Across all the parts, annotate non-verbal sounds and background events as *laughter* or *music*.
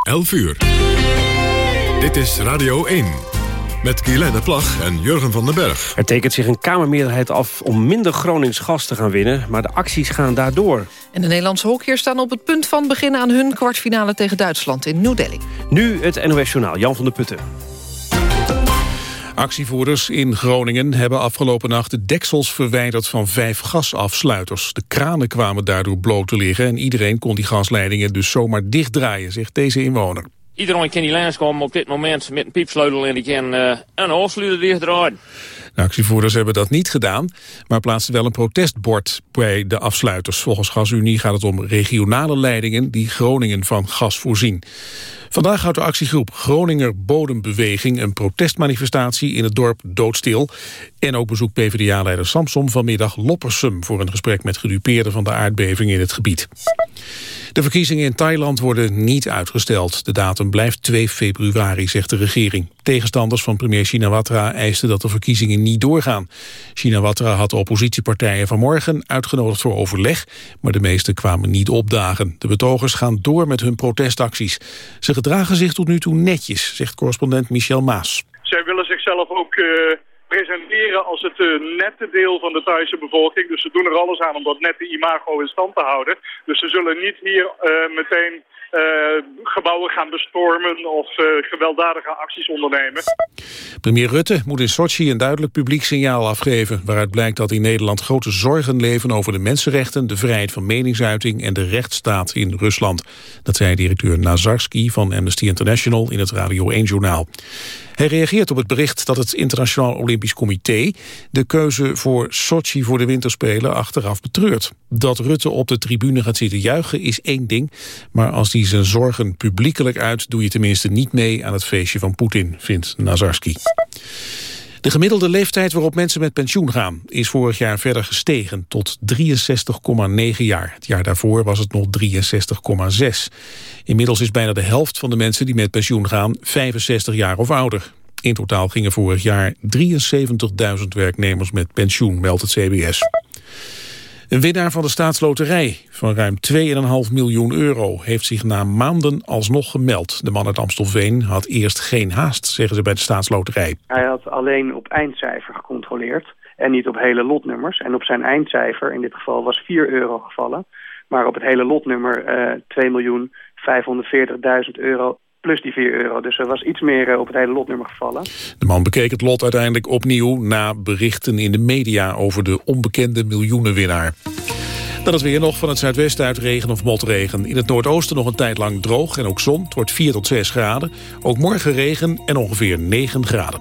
11 uur. Dit is Radio 1. Met Guylaine Plag en Jurgen van den Berg. Er tekent zich een Kamermeerderheid af om minder Gronings gas te gaan winnen... maar de acties gaan daardoor. En de Nederlandse hockeyers staan op het punt van beginnen aan hun kwartfinale tegen Duitsland in New Delhi. Nu het NOS Journaal, Jan van der Putten. Actievoerders in Groningen hebben afgelopen nacht de deksels verwijderd van vijf gasafsluiters. De kranen kwamen daardoor bloot te liggen en iedereen kon die gasleidingen dus zomaar dichtdraaien, zegt deze inwoner. Iedereen kan die komen op dit moment met een piepsleutel en die kan uh, een afsluiter dichtdraaien. De actievoerders hebben dat niet gedaan, maar plaatsten wel een protestbord bij de afsluiters. Volgens GasUnie gaat het om regionale leidingen die Groningen van gas voorzien. Vandaag houdt de actiegroep Groninger Bodembeweging een protestmanifestatie in het dorp Doodstil. En ook bezoekt PvdA-leider Samsom vanmiddag Loppersum voor een gesprek met gedupeerden van de aardbeving in het gebied. De verkiezingen in Thailand worden niet uitgesteld. De datum blijft 2 februari, zegt de regering. Tegenstanders van premier Shinawatra eisten dat de verkiezingen niet doorgaan. Shinawatra had de oppositiepartijen vanmorgen uitgenodigd voor overleg, maar de meeste kwamen niet opdagen. De betogers gaan door met hun protestacties. Ze gedragen zich tot nu toe netjes, zegt correspondent Michel Maas. Zij willen zichzelf ook... Uh presenteren als het uh, nette deel van de Thaise bevolking. Dus ze doen er alles aan om dat nette imago in stand te houden. Dus ze zullen niet hier uh, meteen gebouwen gaan bestormen of gewelddadige acties ondernemen. Premier Rutte moet in Sochi een duidelijk publiek signaal afgeven... waaruit blijkt dat in Nederland grote zorgen leven over de mensenrechten... de vrijheid van meningsuiting en de rechtsstaat in Rusland. Dat zei directeur Nazarski van Amnesty International in het Radio 1-journaal. Hij reageert op het bericht dat het Internationaal Olympisch Comité... de keuze voor Sochi voor de winterspelen achteraf betreurt. Dat Rutte op de tribune gaat zitten juichen is één ding... maar als hij zijn zorgen publiekelijk uit... doe je tenminste niet mee aan het feestje van Poetin, vindt Nazarski. De gemiddelde leeftijd waarop mensen met pensioen gaan... is vorig jaar verder gestegen tot 63,9 jaar. Het jaar daarvoor was het nog 63,6. Inmiddels is bijna de helft van de mensen die met pensioen gaan... 65 jaar of ouder. In totaal gingen vorig jaar 73.000 werknemers met pensioen, meldt het CBS. Een winnaar van de staatsloterij van ruim 2,5 miljoen euro... heeft zich na maanden alsnog gemeld. De man uit Amstelveen had eerst geen haast, zeggen ze bij de staatsloterij. Hij had alleen op eindcijfer gecontroleerd en niet op hele lotnummers. En op zijn eindcijfer, in dit geval, was 4 euro gevallen. Maar op het hele lotnummer uh, 2.540.000 euro plus die 4 euro. Dus er was iets meer eh, op het hele lotnummer gevallen. De man bekeek het lot uiteindelijk opnieuw... na berichten in de media over de onbekende miljoenenwinnaar. Dan het weer nog van het zuidwesten uit regen of motregen. In het noordoosten nog een tijd lang droog en ook zon. Het wordt 4 tot 6 graden. Ook morgen regen en ongeveer 9 graden.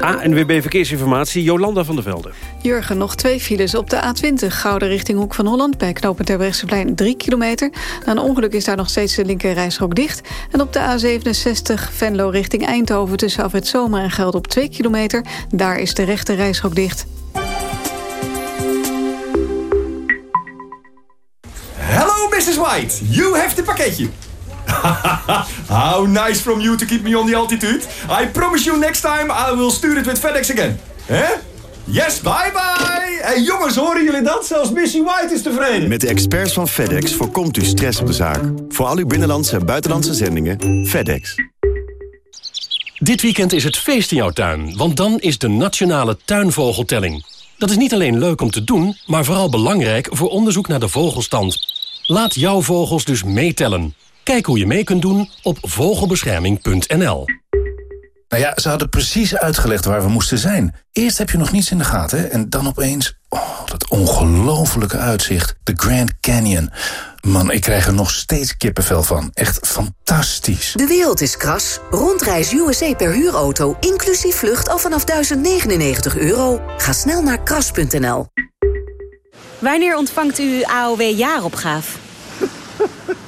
ANWB Verkeersinformatie, Jolanda van der Velde. Jurgen, nog twee files op de A20. Gouden richting Hoek van Holland. Bij knooppunt Terbrechtseplein 3 kilometer. Na een ongeluk is daar nog steeds de linker rijstrook dicht. En op de A67 Venlo richting Eindhoven... tussen Afwet Zomer en Geld op 2 kilometer. Daar is de rechter rijstrook dicht. Hello, Mrs. White. You have the pakketje. *laughs* How nice from you to keep me on the altitude. I promise you next time I will stuur it with FedEx again. Hè? Yes, bye bye! Hey jongens, horen jullie dat? Zelfs Missy White is tevreden. Met de experts van FedEx voorkomt u stress op de zaak. Voor al uw binnenlandse en buitenlandse zendingen, FedEx. Dit weekend is het feest in jouw tuin, want dan is de Nationale Tuinvogeltelling. Dat is niet alleen leuk om te doen, maar vooral belangrijk voor onderzoek naar de vogelstand. Laat jouw vogels dus meetellen. Kijk hoe je mee kunt doen op vogelbescherming.nl. Nou ja, ze hadden precies uitgelegd waar we moesten zijn. Eerst heb je nog niets in de gaten hè? en dan opeens... Oh, dat ongelofelijke uitzicht. De Grand Canyon. Man, ik krijg er nog steeds kippenvel van. Echt fantastisch. De wereld is kras. Rondreis USA per huurauto, inclusief vlucht al vanaf 1099 euro. Ga snel naar kras.nl. Wanneer ontvangt u AOW-jaaropgave? Jaaropgave? *laughs*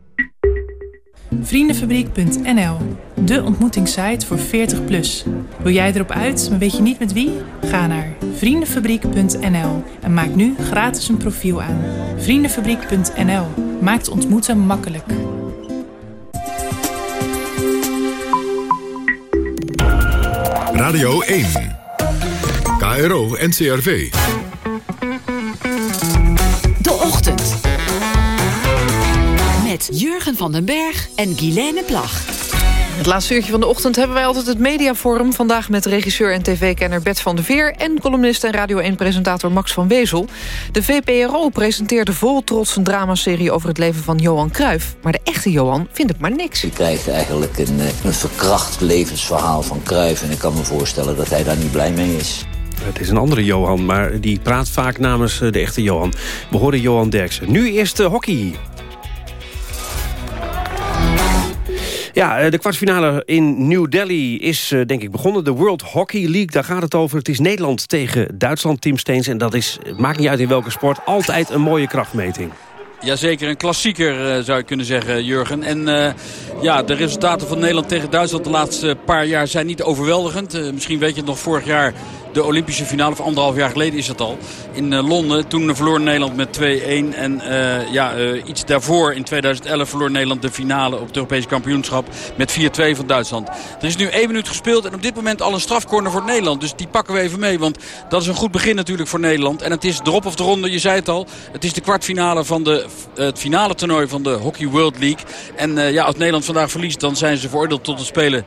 Vriendenfabriek.nl, de ontmoetingssite voor 40 plus. Wil jij erop uit, maar weet je niet met wie? Ga naar vriendenfabriek.nl en maak nu gratis een profiel aan. Vriendenfabriek.nl maakt ontmoeten makkelijk. Radio 1. KRO NCRV. De Ochtend. Met Jurgen van den Berg en Guilaine Plag. Het laatste uurtje van de ochtend hebben wij altijd het mediaforum. Vandaag met regisseur en tv-kenner Bert van der Veer... en columnist en Radio 1-presentator Max van Wezel. De VPRO presenteerde vol trots een dramaserie... over het leven van Johan Cruijff. Maar de echte Johan vindt het maar niks. Je krijgt eigenlijk een, eh, een verkracht levensverhaal van Cruijff... en ik kan me voorstellen dat hij daar niet blij mee is. Het is een andere Johan, maar die praat vaak namens eh, de echte Johan. We horen Johan Derksen. Nu eerst de hockey. Ja, eh, de kwartfinale in New Delhi is eh, denk ik begonnen. De World Hockey League, daar gaat het over. Het is Nederland tegen Duitsland, Tim Steens. En dat is, maakt niet uit in welke sport, altijd een mooie krachtmeting. Jazeker, een klassieker uh, zou je kunnen zeggen, Jurgen. En ja, de resultaten van Nederland tegen Duitsland de laatste paar jaar zijn niet overweldigend. Misschien weet je het nog vorig jaar de Olympische finale, of anderhalf jaar geleden is dat al, in uh, Londen. Toen verloor Nederland met 2-1. En uh, ja, uh, iets daarvoor, in 2011, verloor Nederland de finale op het Europese kampioenschap met 4-2 van Duitsland. Er is nu één minuut gespeeld en op dit moment al een strafcorner voor Nederland. Dus die pakken we even mee, want dat is een goed begin natuurlijk voor Nederland. En het is drop of de ronde, je zei het al. Het is de kwartfinale van de, het finale toernooi van de Hockey World League. En ja, als Nederland vandaag verliest, dan zijn ze veroordeeld tot het spelen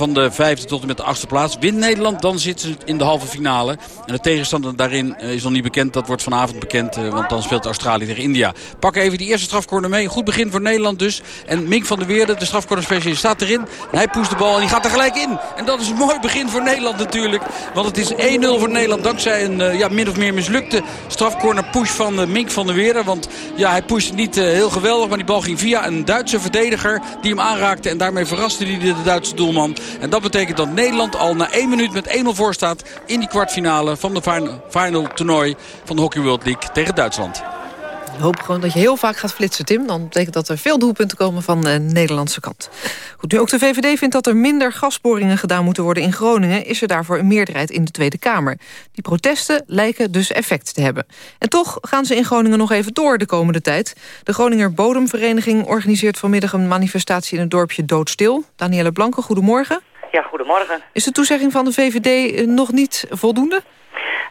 van de vijfde tot en met de achtste plaats. Wint Nederland, dan zitten ze in de halve finale. En de tegenstander daarin is nog niet bekend. Dat wordt vanavond bekend, want dan speelt Australië tegen India. Pak even die eerste strafcorner mee. Goed begin voor Nederland dus. En Mink van der Weerde, de strafcornerspecialist, staat erin. Hij poest de bal en die gaat er gelijk in. En dat is een mooi begin voor Nederland natuurlijk. Want het is 1-0 voor Nederland dankzij een ja, min of meer mislukte strafcorner push van Mink van der Weerde. Want ja, hij pushte niet heel geweldig, maar die bal ging via een Duitse verdediger die hem aanraakte. En daarmee verraste hij de Duitse doelman. En dat betekent dat Nederland al na 1 minuut met 1-0 voor staat... in die kwartfinale van de final, final toernooi van de Hockey World League tegen Duitsland. Ik hoop gewoon dat je heel vaak gaat flitsen, Tim. Dan betekent dat er veel doelpunten komen van de Nederlandse kant. Goed, nu ook de VVD vindt dat er minder gasboringen gedaan moeten worden in Groningen... is er daarvoor een meerderheid in de Tweede Kamer. Die protesten lijken dus effect te hebben. En toch gaan ze in Groningen nog even door de komende tijd. De Groninger Bodemvereniging organiseert vanmiddag een manifestatie... in het dorpje Doodstil. Danielle Blanke, goedemorgen. Ja, goedemorgen. Is de toezegging van de VVD nog niet voldoende?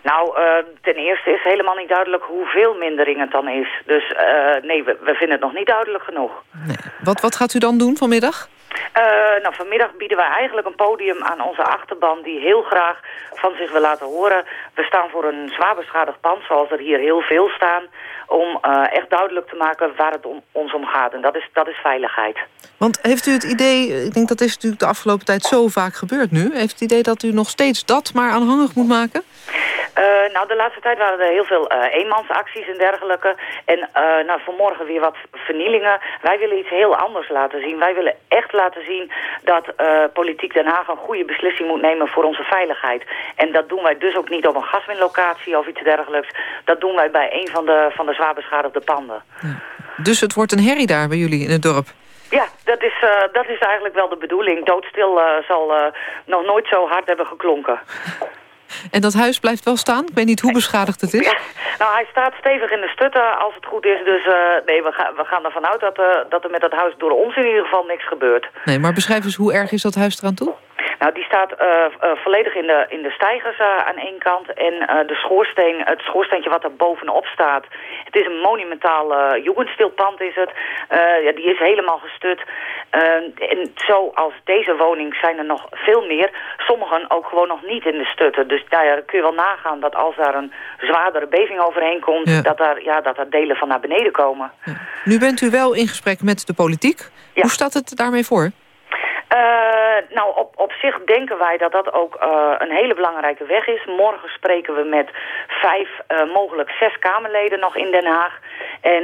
Nou, uh, ten eerste is helemaal niet duidelijk hoeveel mindering het dan is. Dus uh, nee, we, we, vinden het nog niet duidelijk genoeg. Nee. Wat, wat gaat u dan doen vanmiddag? Uh, nou, vanmiddag bieden wij eigenlijk een podium aan onze achterban... die heel graag van zich wil laten horen. We staan voor een zwaar beschadigd pand, zoals er hier heel veel staan... om uh, echt duidelijk te maken waar het om, ons om gaat. En dat is, dat is veiligheid. Want heeft u het idee, ik denk dat is natuurlijk de afgelopen tijd zo vaak gebeurd nu... heeft het idee dat u nog steeds dat maar aanhangig moet maken? Uh, nou, de laatste tijd waren er heel veel uh, eenmansacties en dergelijke. En uh, nou, vanmorgen weer wat vernielingen. Wij willen iets heel anders laten zien. Wij willen echt laten zien dat politiek Den Haag een goede beslissing moet nemen voor onze veiligheid. En dat doen wij dus ook niet op een gaswinlocatie of iets dergelijks. Dat doen wij bij een van de, van de zwaar beschadigde panden. Ja. Dus het wordt een herrie daar bij jullie in het dorp? Ja, dat is, uh, dat is eigenlijk wel de bedoeling. Doodstil uh, zal uh, nog nooit zo hard hebben geklonken. En dat huis blijft wel staan? Ik weet niet hoe beschadigd het is. Ja, nou, hij staat stevig in de stutten als het goed is. Dus nee, we, gaan we gaan ervan uit dat, dat er met dat huis door ons in ieder geval niks gebeurt. Nee, maar beschrijf eens hoe erg is dat huis eraan toe? Nou, die staat uh, uh, volledig in de, in de stijgers uh, aan één kant. En de schoorsteen, het schoorsteentje wat er bovenop staat. Het is een monumentaal jugendstilpand is het. ja, die is helemaal gestut. en zoals deze woning zijn er nog veel meer. Sommigen ook gewoon nog niet in de stutten. Dus nou ja, kun je wel nagaan dat als daar een zwaardere beving overheen komt... Ja. Dat, daar, ja, dat er delen van naar beneden komen. Ja. Nu bent u wel in gesprek met de politiek. Hoe staat het daarmee voor? Uh, nou, op, op zich denken wij dat dat ook uh, een hele belangrijke weg is. Morgen spreken we met vijf, uh, mogelijk zes Kamerleden nog in Den Haag. En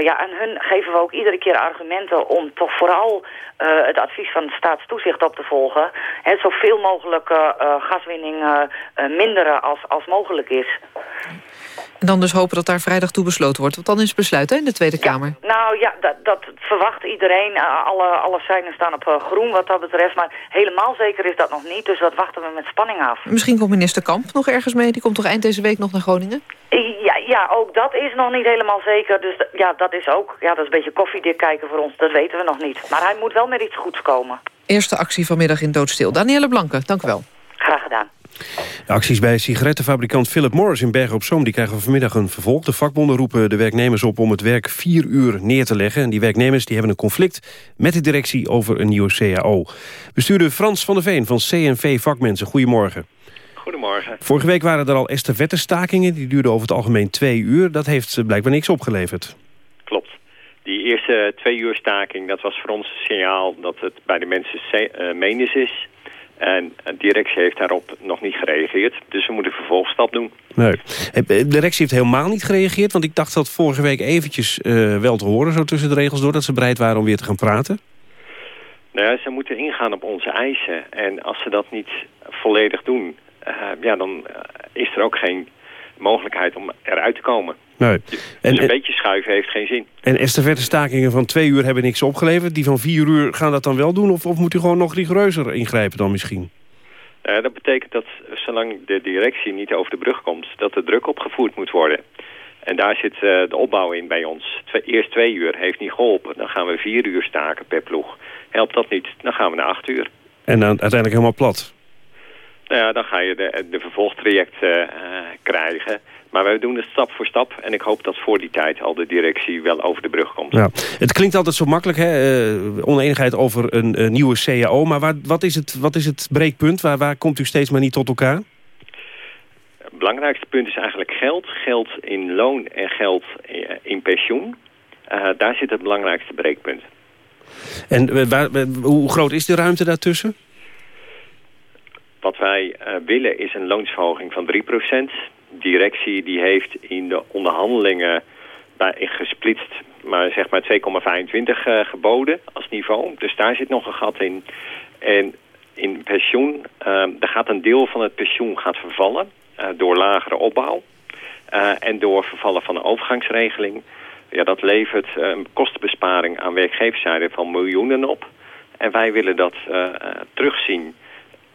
ja, aan hun geven we ook iedere keer argumenten om toch vooral het advies van het staatstoezicht op te volgen. He, zoveel mogelijk gaswinning minderen als, als mogelijk is. En dan dus hopen dat daar vrijdag toe besloten wordt. Want dan is het besluit hè, in de Tweede Kamer. Nou ja, dat, dat verwacht iedereen. Uh, alle, alle seinen staan op uh, groen wat dat betreft. Maar helemaal zeker is dat nog niet. Dus dat wachten we met spanning af. Misschien komt minister Kamp nog ergens mee. Die komt toch eind deze week nog naar Groningen? Ja, ja ook dat is nog niet helemaal zeker. Dus ja, dat is ook ja, dat is een beetje koffiedik kijken voor ons. Dat weten we nog niet. Maar hij moet wel met iets goeds komen. Eerste actie vanmiddag in Doodstil. Danielle Blanke, dank u wel. Graag gedaan. De acties bij sigarettenfabrikant Philip Morris in Bergen op Zoom... die krijgen vanmiddag een vervolg. De vakbonden roepen de werknemers op om het werk vier uur neer te leggen. En die werknemers die hebben een conflict met de directie over een nieuwe CAO. Bestuurder Frans van der Veen van CNV Vakmensen. Goedemorgen. Goedemorgen. Vorige week waren er al estafette-stakingen. Die duurden over het algemeen twee uur. Dat heeft blijkbaar niks opgeleverd. Klopt. Die eerste twee uur staking, dat was voor ons een signaal dat het bij de mensen uh, menens is. En de directie heeft daarop nog niet gereageerd. Dus we moeten een vervolgstap doen. Nee. De directie heeft helemaal niet gereageerd. Want ik dacht dat vorige week eventjes uh, wel te horen... zo tussen de regels door dat ze bereid waren om weer te gaan praten. Nou ja, ze moeten ingaan op onze eisen. En als ze dat niet volledig doen... Uh, ja, dan is er ook geen mogelijkheid om eruit te komen. Nee. Dus en, een beetje schuiven heeft geen zin. En estafette stakingen van twee uur hebben niks opgeleverd. Die van vier uur gaan dat dan wel doen? Of, of moet u gewoon nog rigoureuzer ingrijpen dan misschien? Uh, dat betekent dat zolang de directie niet over de brug komt... dat de druk opgevoerd moet worden. En daar zit uh, de opbouw in bij ons. Twee, eerst twee uur heeft niet geholpen. Dan gaan we vier uur staken per ploeg. Helpt dat niet, dan gaan we naar acht uur. En dan uiteindelijk helemaal plat? Nou ja, dan ga je de, de vervolgtraject uh, krijgen... Maar wij doen het stap voor stap. En ik hoop dat voor die tijd al de directie wel over de brug komt. Ja. Het klinkt altijd zo makkelijk, hè? Uh, oneenigheid over een, een, nieuwe CAO. Maar waar, wat, is het, wat is het breekpunt? Waar, waar komt u steeds maar niet tot elkaar? Het belangrijkste punt is eigenlijk geld. Geld in loon en geld in pensioen. Uh, daar zit het belangrijkste breekpunt. En waar, hoe groot is de ruimte daartussen? Wat wij willen is een loonsverhoging van 3% directie die heeft in de onderhandelingen bij, gesplitst, maar zeg maar 2,25 uh, geboden als niveau. Dus daar zit nog een gat in. En in pensioen, uh, daar gaat een deel van het pensioen gaat vervallen uh, door lagere opbouw. Uh, en door vervallen van de overgangsregeling. Ja, dat levert een kostenbesparing aan werkgeverszijde van miljoenen op. En wij willen dat terugzien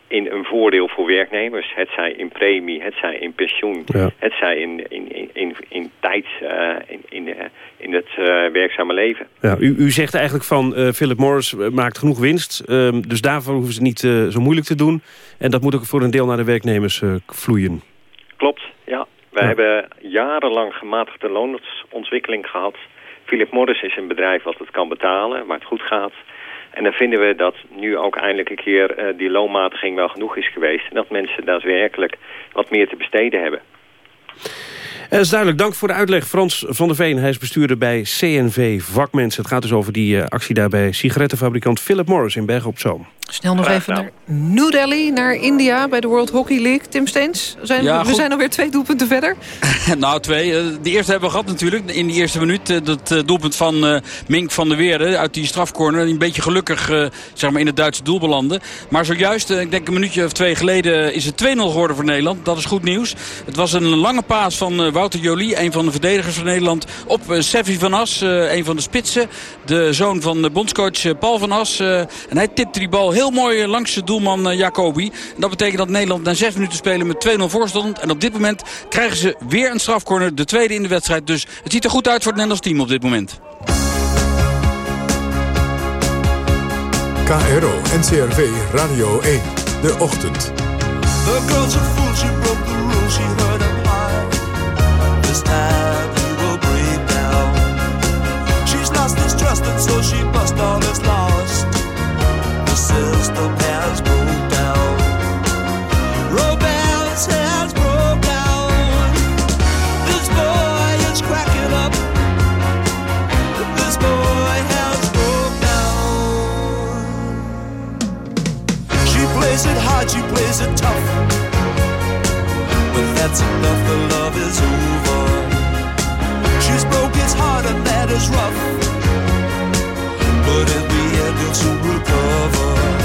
in een voordeel voor werknemers. Het zij in premie, het zij in pensioen, ja. het zij in, in, in, in, in tijd, uh, in, in, uh, in het uh, werkzame leven. Ja, u, u zegt eigenlijk van Philip Morris maakt genoeg winst. Um, dus daarvoor hoeven ze niet zo moeilijk te doen. En dat moet ook voor een deel naar de werknemers vloeien. Klopt, ja. We ja. hebben jarenlang gematigde loonsontwikkeling gehad. Philip Morris is een bedrijf wat het kan betalen, waar het goed gaat. En dan vinden we dat nu ook eindelijk een keer uh, die loonmatiging wel genoeg is geweest. En dat mensen daadwerkelijk wat meer te besteden hebben. Dat is duidelijk. Dank voor de uitleg. Frans van der Veen, hij is bestuurder bij CNV Vakmensen. Het gaat dus over die uh, actie daar bij sigarettenfabrikant Philip Morris in Bergen op Zoom. Snel nog even naar New Delhi, naar India bij de World Hockey League. Tim Steens, zijn, ja, we zijn alweer twee doelpunten verder. *laughs* nou, twee. De eerste hebben we gehad natuurlijk. In de eerste minuut dat doelpunt van uh, Mink van der Weerde uit die strafcorner. Een beetje gelukkig uh, zeg maar in het Duitse doel belanden. Maar zojuist, ik denk een minuutje of twee geleden, is het 2-0 geworden voor Nederland. Dat is goed nieuws. Het was een lange paas van Wouter Jolie, een van de verdedigers van Nederland, op Sevi van As, een van de spitsen. De zoon van de bondscoach Paul van As. en hij tipte die bal heel mooi langs de doelman uh, Jacobi. En dat betekent dat Nederland na zes minuten spelen met 2-0 voorstond. En op dit moment krijgen ze weer een strafcorner. De tweede in de wedstrijd. Dus het ziet er goed uit voor het Nederlands team op dit moment. KRO NCRV Radio 1. De ochtend. The plays she plays it tough. But that's enough, the love is over. She's broke his heart and that is rough. But in the end, he'll soon recover.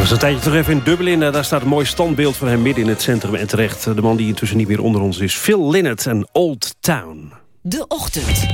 Was een tijdje terug even in Dublin. Eh, daar staat een mooi standbeeld van hem midden in het centrum. En terecht, de man die intussen niet meer onder ons is. Phil Lynott en Old Town. De Ochtend.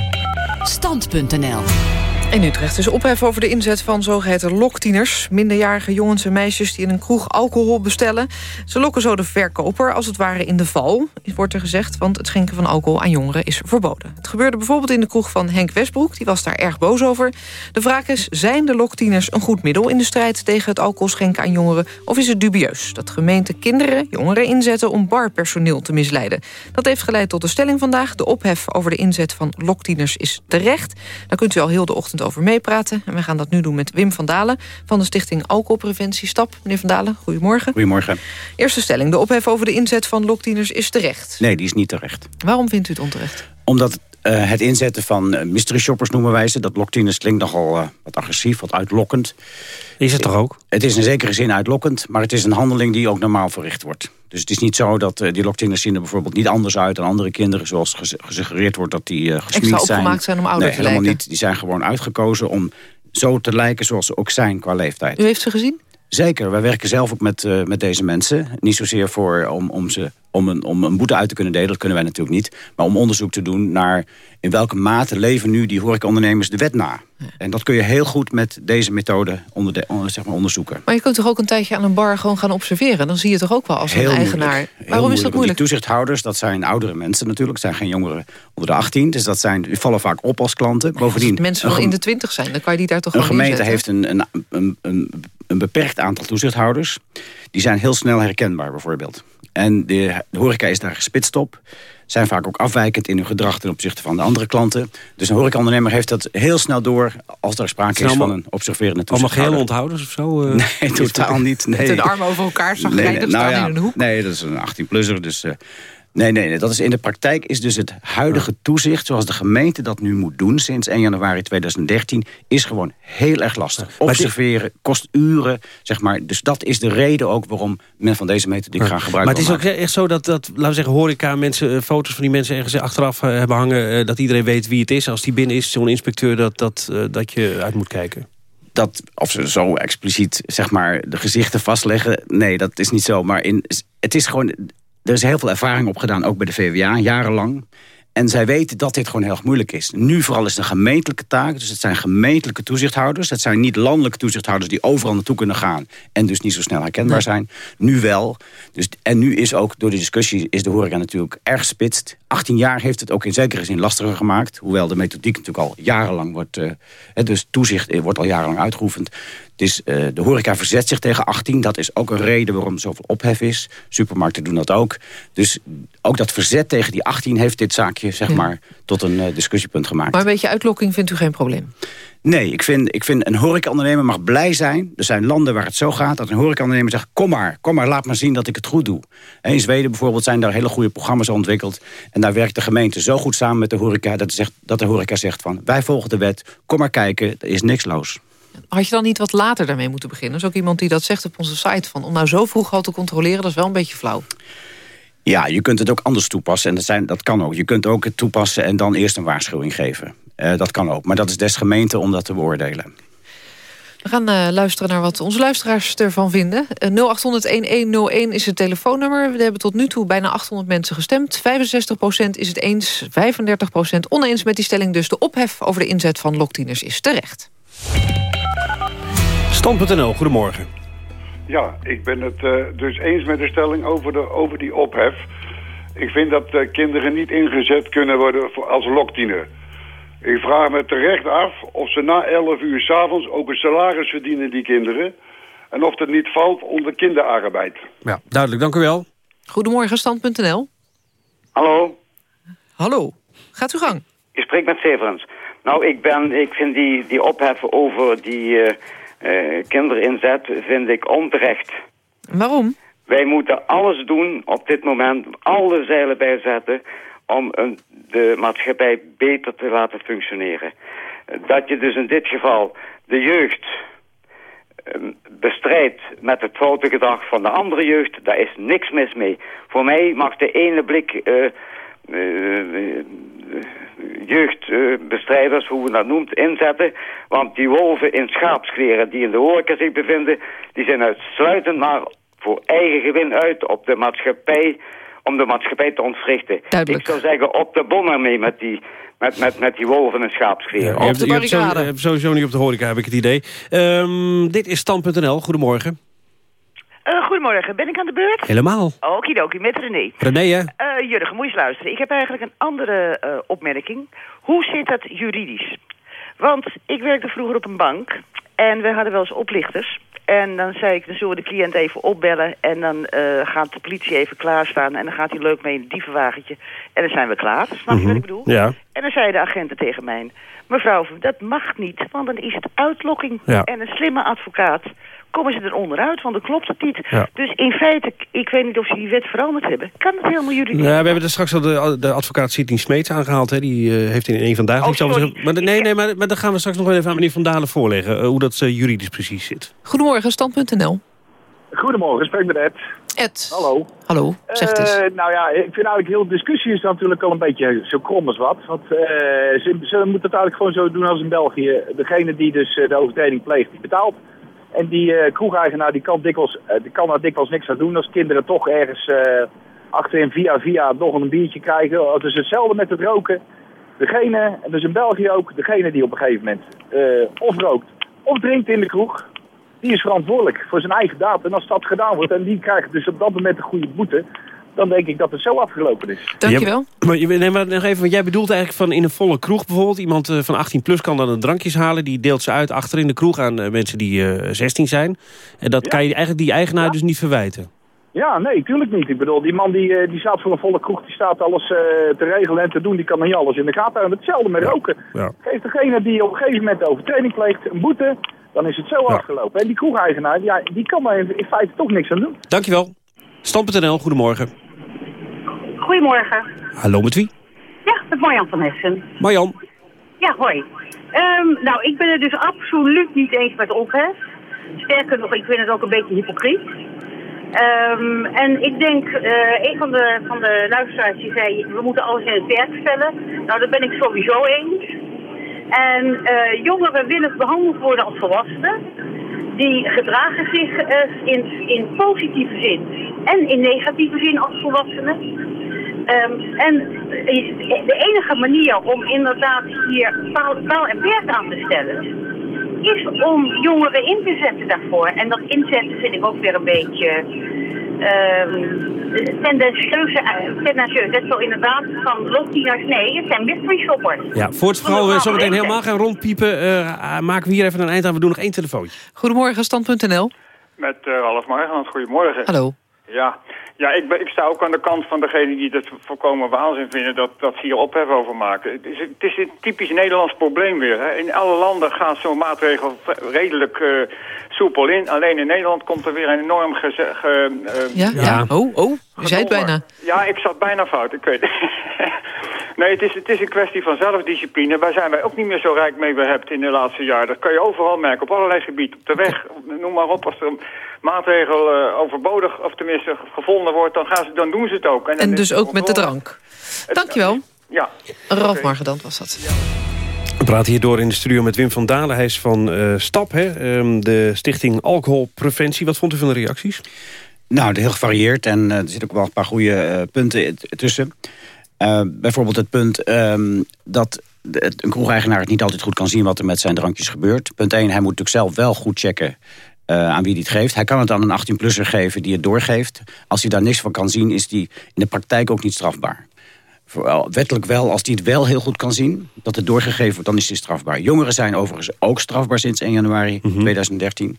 Stand.nl In Utrecht is ophef over de inzet van zogeheten loktieners. Minderjarige jongens en meisjes die in een kroeg alcohol bestellen. Ze lokken zo de verkoper als het ware in de val, wordt er gezegd... want het schenken van alcohol aan jongeren is verboden. Het gebeurde bijvoorbeeld in de kroeg van Henk Westbroek. Die was daar erg boos over. De vraag is, zijn de loktieners een goed middel in de strijd... tegen het alcohol schenken aan jongeren? Of is het dubieus dat gemeenten kinderen, jongeren inzetten... om barpersoneel te misleiden? Dat heeft geleid tot de stelling vandaag. De ophef over de inzet van loktieners is terecht. Daar kunt u al heel de ochtend over meepraten. En we gaan dat nu doen met Wim van Dalen van de Stichting Alcoholpreventie Stap. Meneer van Dalen, goedemorgen. Goedemorgen. Eerste stelling, de ophef over de inzet van loktieners is terecht. Nee, die is niet terecht. Waarom vindt u het onterecht? Omdat uh, het inzetten van uh, mystery shoppers noemen wij ze. Dat loktieners klinkt nogal uh, wat agressief, wat uitlokkend. Is het toch ook? Het is in zekere zin uitlokkend, maar het is een handeling die ook normaal verricht wordt. Dus het is niet zo dat die loktieners zien er bijvoorbeeld niet anders uit dan andere kinderen, zoals gesuggereerd wordt dat die uh, gesminkt Extra opgemaakt zijn om ouder nee, te helemaal lijken. niet. Die zijn gewoon uitgekozen om zo te lijken zoals ze ook zijn qua leeftijd. U heeft ze gezien? Zeker, wij werken zelf ook met, uh, met deze mensen. Niet zozeer voor, om, om, ze, om, een, om een boete uit te kunnen delen, dat kunnen wij natuurlijk niet. Maar om onderzoek te doen naar in welke mate leven nu die horecaondernemers de wet na. Ja. En dat kun je heel goed met deze methode onder de, zeg maar onderzoeken. Maar je kunt toch ook een tijdje aan een bar gewoon gaan observeren? Dan zie je toch ook wel als heel een eigenaar. Moeilijk, Waarom is dat moeilijk? Die toezichthouders, dat zijn oudere mensen natuurlijk. Het zijn geen jongeren onder de 18. Dus dat zijn, die vallen vaak op als klanten. Bovendien, als mensen van in de 20 zijn, dan kan je die daar toch een gewoon gemeente inzetten? heeft een, een, een, een, een beperkt aantal toezichthouders. Die zijn heel snel herkenbaar bijvoorbeeld. En de, horeca is daar gespitst op. Zijn vaak ook afwijkend in hun gedrag ten opzichte van de andere klanten. Dus een horecaondernemer heeft dat heel snel door... als er sprake is van een observerende toezichthouder. Allemaal geheel onthouders of zo? Uh, *laughs* nee, totaal niet. *laughs* Nee. Met hun armen over elkaar zag nee, nee, nou staan ja, in een hoek. Nee, dat is een 18-plusser, dus... Uh, Nee, nee, nee, dat is in de praktijk is dus het huidige toezicht... zoals de gemeente dat nu moet doen sinds 1 januari 2013... is gewoon heel erg lastig. Observeren kost uren, zeg maar. Dus dat is de reden ook waarom men van deze methodiek graag gebruik Maar het is ook echt zo dat, dat laten we zeggen, horeca mensen... Uh, foto's van die mensen ergens achteraf uh, hebben hangen... Uh, dat iedereen weet wie het is. Als die binnen is, zo'n inspecteur, dat, dat, dat je uit moet kijken dat, of ze zo expliciet zeg maar, de gezichten vastleggen. Nee, dat is niet zo. Maar in, het is gewoon er is heel veel ervaring opgedaan, ook bij de VWA, jarenlang. En zij weten dat dit gewoon heel erg moeilijk is. Nu vooral is het een gemeentelijke taak. Dus het zijn gemeentelijke toezichthouders. Het zijn niet landelijke toezichthouders die overal naartoe kunnen gaan. En dus niet zo snel herkenbaar nee. zijn. Nu wel. Dus, en nu is ook door de discussie is de horeca natuurlijk erg spitst. 18 jaar heeft het ook in zekere zin lastiger gemaakt. Hoewel de methodiek natuurlijk al jarenlang wordt... Uh, dus toezicht wordt al jarenlang uitgeoefend. Dus uh, de horeca verzet zich tegen 18. Dat is ook een reden waarom er zoveel ophef is. Supermarkten doen dat ook. Dus ook dat verzet tegen die 18 heeft dit zaakje zeg ja. maar, tot een uh, discussiepunt gemaakt. Maar een beetje uitlokking vindt u geen probleem? Nee, ik vind, ik vind een horecaondernemer mag blij zijn. Er zijn landen waar het zo gaat dat een horecaondernemer zegt... kom maar, kom maar, laat maar zien dat ik het goed doe. En in Zweden bijvoorbeeld zijn daar hele goede programma's ontwikkeld. En daar werkt de gemeente zo goed samen met de horeca... dat, zegt, dat de horeca zegt van, wij volgen de wet, kom maar kijken, er is niks los. Had je dan niet wat later daarmee moeten beginnen? Er is ook iemand die dat zegt op onze site. Van, om nou zo vroeg al te controleren, dat is wel een beetje flauw. Ja, je kunt het ook anders toepassen. En dat, zijn, dat kan ook. Je kunt ook het toepassen en dan eerst een waarschuwing geven. Uh, dat kan ook. Maar dat is des gemeente om dat te beoordelen. We gaan uh, luisteren naar wat onze luisteraars ervan vinden. Uh, 0800-1101 is het telefoonnummer. We hebben tot nu toe bijna 800 mensen gestemd. 65% is het eens, 35% oneens met die stelling. Dus de ophef over de inzet van loktieners is terecht. Stand.nl, goedemorgen. Ja, ik ben het uh, dus eens met de stelling over, de, over die ophef. Ik vind dat uh, kinderen niet ingezet kunnen worden voor, als loktiener. Ik vraag me terecht af of ze na 11 uur s'avonds ook een salaris verdienen, die kinderen. En of dat niet valt onder kinderarbeid. Ja, duidelijk. Dank u wel. Goedemorgen, stand.nl. Hallo. Hallo. Gaat u gang. Je spreekt met Severens. Nou, ik, ben, ik vind die, die opheffen over die uh, uh, kinderinzet vind ik onterecht. Waarom? Wij moeten alles doen op dit moment, alle zeilen bijzetten om een, de maatschappij beter te laten functioneren. Dat je dus in dit geval de jeugd uh, bestrijdt met het foute gedrag van de andere jeugd, daar is niks mis mee. Voor mij mag de ene blik uh, uh, jeugdbestrijders, hoe we dat noemt, inzetten. Want die wolven in schaapskleren die in de horeca zich bevinden, die zijn uitsluitend maar voor eigen gewin uit op de maatschappij om de maatschappij te ontwrichten. Duidelijk. Ik zou zeggen, op de bon ermee met die, met, met, met die wolven en schaapskleren. Ja, je, hebt, je hebt, sowieso niet op de horeca, heb ik het idee. Um, dit is Stand.nl, goedemorgen. Uh, goedemorgen, ben ik aan de beurt? Helemaal. Okidoki, met René. René, hè? Uh, Jurgen, moet je eens luisteren. Ik heb eigenlijk een andere uh, opmerking. Hoe zit dat juridisch? Want ik werkte vroeger op een bank en we hadden wel eens oplichters. En dan zei ik, dan zullen we de cliënt even opbellen... en dan uh, gaat de politie even klaarstaan... en dan gaat hij leuk mee in het dievenwagentje. En dan zijn we klaar, snap je mm -hmm. wat ik bedoel? Ja. En dan zeiden de agenten tegen mij... mevrouw, dat mag niet, want dan is het uitlokking. Ja. En een slimme advocaat komen ze er onderuit, want dan klopt het niet. Ja. Dus in feite, ik weet niet of ze die wet veranderd hebben. Kan het helemaal jullie niet? Ja, we hebben er straks al de, de advocaat Sidney Smeets aangehaald. Hè. Die uh, heeft in een van dagen oh, iets over gezegd. Maar, nee, nee, maar, maar dan gaan we straks nog wel even aan meneer Van Dalen voorleggen... Uh, hoe dat uh, juridisch precies zit. Goedemorgen, stand.nl. Goedemorgen, spreek met Ed. Ed. Hallo. Hallo, zeg het eens. Uh, nou ja, ik vind eigenlijk heel de discussie is natuurlijk al een beetje zo krom als wat. Want uh, ze, ze moeten het eigenlijk gewoon zo doen als in België. Degene die dus de overtreding pleegt, die betaalt. En die uh, kroegeigenaar die kan, dikwijls, uh, die kan daar dikwijls niks aan doen als kinderen toch ergens uh, achterin via via nog een biertje krijgen. Het is hetzelfde met het roken. Degene, en dus in België ook, degene die op een gegeven moment of rookt of drinkt in de kroeg, die is verantwoordelijk voor zijn eigen daad. En als dat gedaan wordt en die krijgt dus op dat moment een goede boete, dan denk ik dat het zo afgelopen is. Dankjewel. Ja, maar, nee, maar nog even, want jij bedoelt eigenlijk van in een volle kroeg bijvoorbeeld. Iemand uh, van 18 plus kan dan een drankjes halen. Die deelt ze uit achter in de kroeg aan uh, mensen die uh, 16 zijn. En dat ja. kan je eigenlijk die eigenaar ja. dus niet verwijten. Ja, nee, tuurlijk niet. Ik bedoel, die man die, die staat voor een volle kroeg, die staat alles te regelen en te doen. Die kan niet alles in de gaten houden. Hetzelfde met roken. Ja. Geeft degene die op een gegeven moment overtreding pleegt een boete, dan is het zo afgelopen. En die kroegeigenaar, ja, die kan daar in, in feite toch niks aan doen. Dankjewel. Stam.nl, goedemorgen. Goedemorgen. Hallo, met wie? Ja, met Marjan van Hessen. Marjan. Ja, hoi. Um, nou, ik ben het dus absoluut niet eens met ophef. Sterker nog, ik vind het ook een beetje hypocriet. Um, en ik denk, uh, een van de, van de luisteraars die zei, we moeten alles in het werk stellen. Nou, dat ben ik sowieso eens. En uh, jongeren willen behandeld worden als volwassenen. Die gedragen zich uh, in, in positieve zin en in negatieve zin als volwassenen. Um, en de enige manier om inderdaad hier paal, paal en perk aan te stellen, is om jongeren in te zetten daarvoor. En dat inzetten vind ik ook weer een beetje um, tendentieus. tendentieus. Dat is wel inderdaad van lottieners. Nee, het zijn mystery shoppers. Ja, voor het verhaal we zo meteen helemaal gaan rondpiepen, uh, maken we hier even een eind aan. We doen nog één telefoontje. Goedemorgen, stand.nl. Met uh, Ralf Margans, goedemorgen. Hallo. Ja, ja ik, ben, ik sta ook aan de kant van degene die het voorkomen waanzin vinden dat, dat ze hier ophef over maken. Het is, het is een typisch Nederlands probleem weer. Hè. In alle landen gaat zo'n maatregel redelijk uh, soepel in. Alleen in Nederland komt er weer een enorm ge... ge uh, ja? ja, oh, oh, je zei het bijna. Ja, ik zat bijna fout, ik weet *laughs* Nee, het is, het is een kwestie van zelfdiscipline. Waar zijn wij ook niet meer zo rijk mee behept in de laatste jaren. Dat kan je overal merken, op allerlei gebieden. Op de weg, noem maar op. Als er een maatregel uh, overbodig, of tenminste gevonden wordt, dan, gaan ze, dan doen ze het ook. En, en dus ook met de drank. Dankjewel. Ja. Ralf okay. Margedant was dat. We praten hier door in de studio met Wim van Dalen. Hij is van uh, STAP, hè? Um, de Stichting Alcoholpreventie. Wat vond u van de reacties? Nou, heel gevarieerd en uh, er zitten ook wel een paar goede uh, punten tussen. Uh, bijvoorbeeld het punt um, dat een kroegeigenaar het niet altijd goed kan zien... wat er met zijn drankjes gebeurt. Punt 1, hij moet natuurlijk zelf wel goed checken aan wie hij het geeft. Hij kan het aan een 18-plusser geven die het doorgeeft. Als hij daar niks van kan zien, is die in de praktijk ook niet strafbaar. Vooral, wettelijk wel, als hij het wel heel goed kan zien... dat het doorgegeven wordt, dan is hij strafbaar. Jongeren zijn overigens ook strafbaar sinds 1 januari mm -hmm. 2013.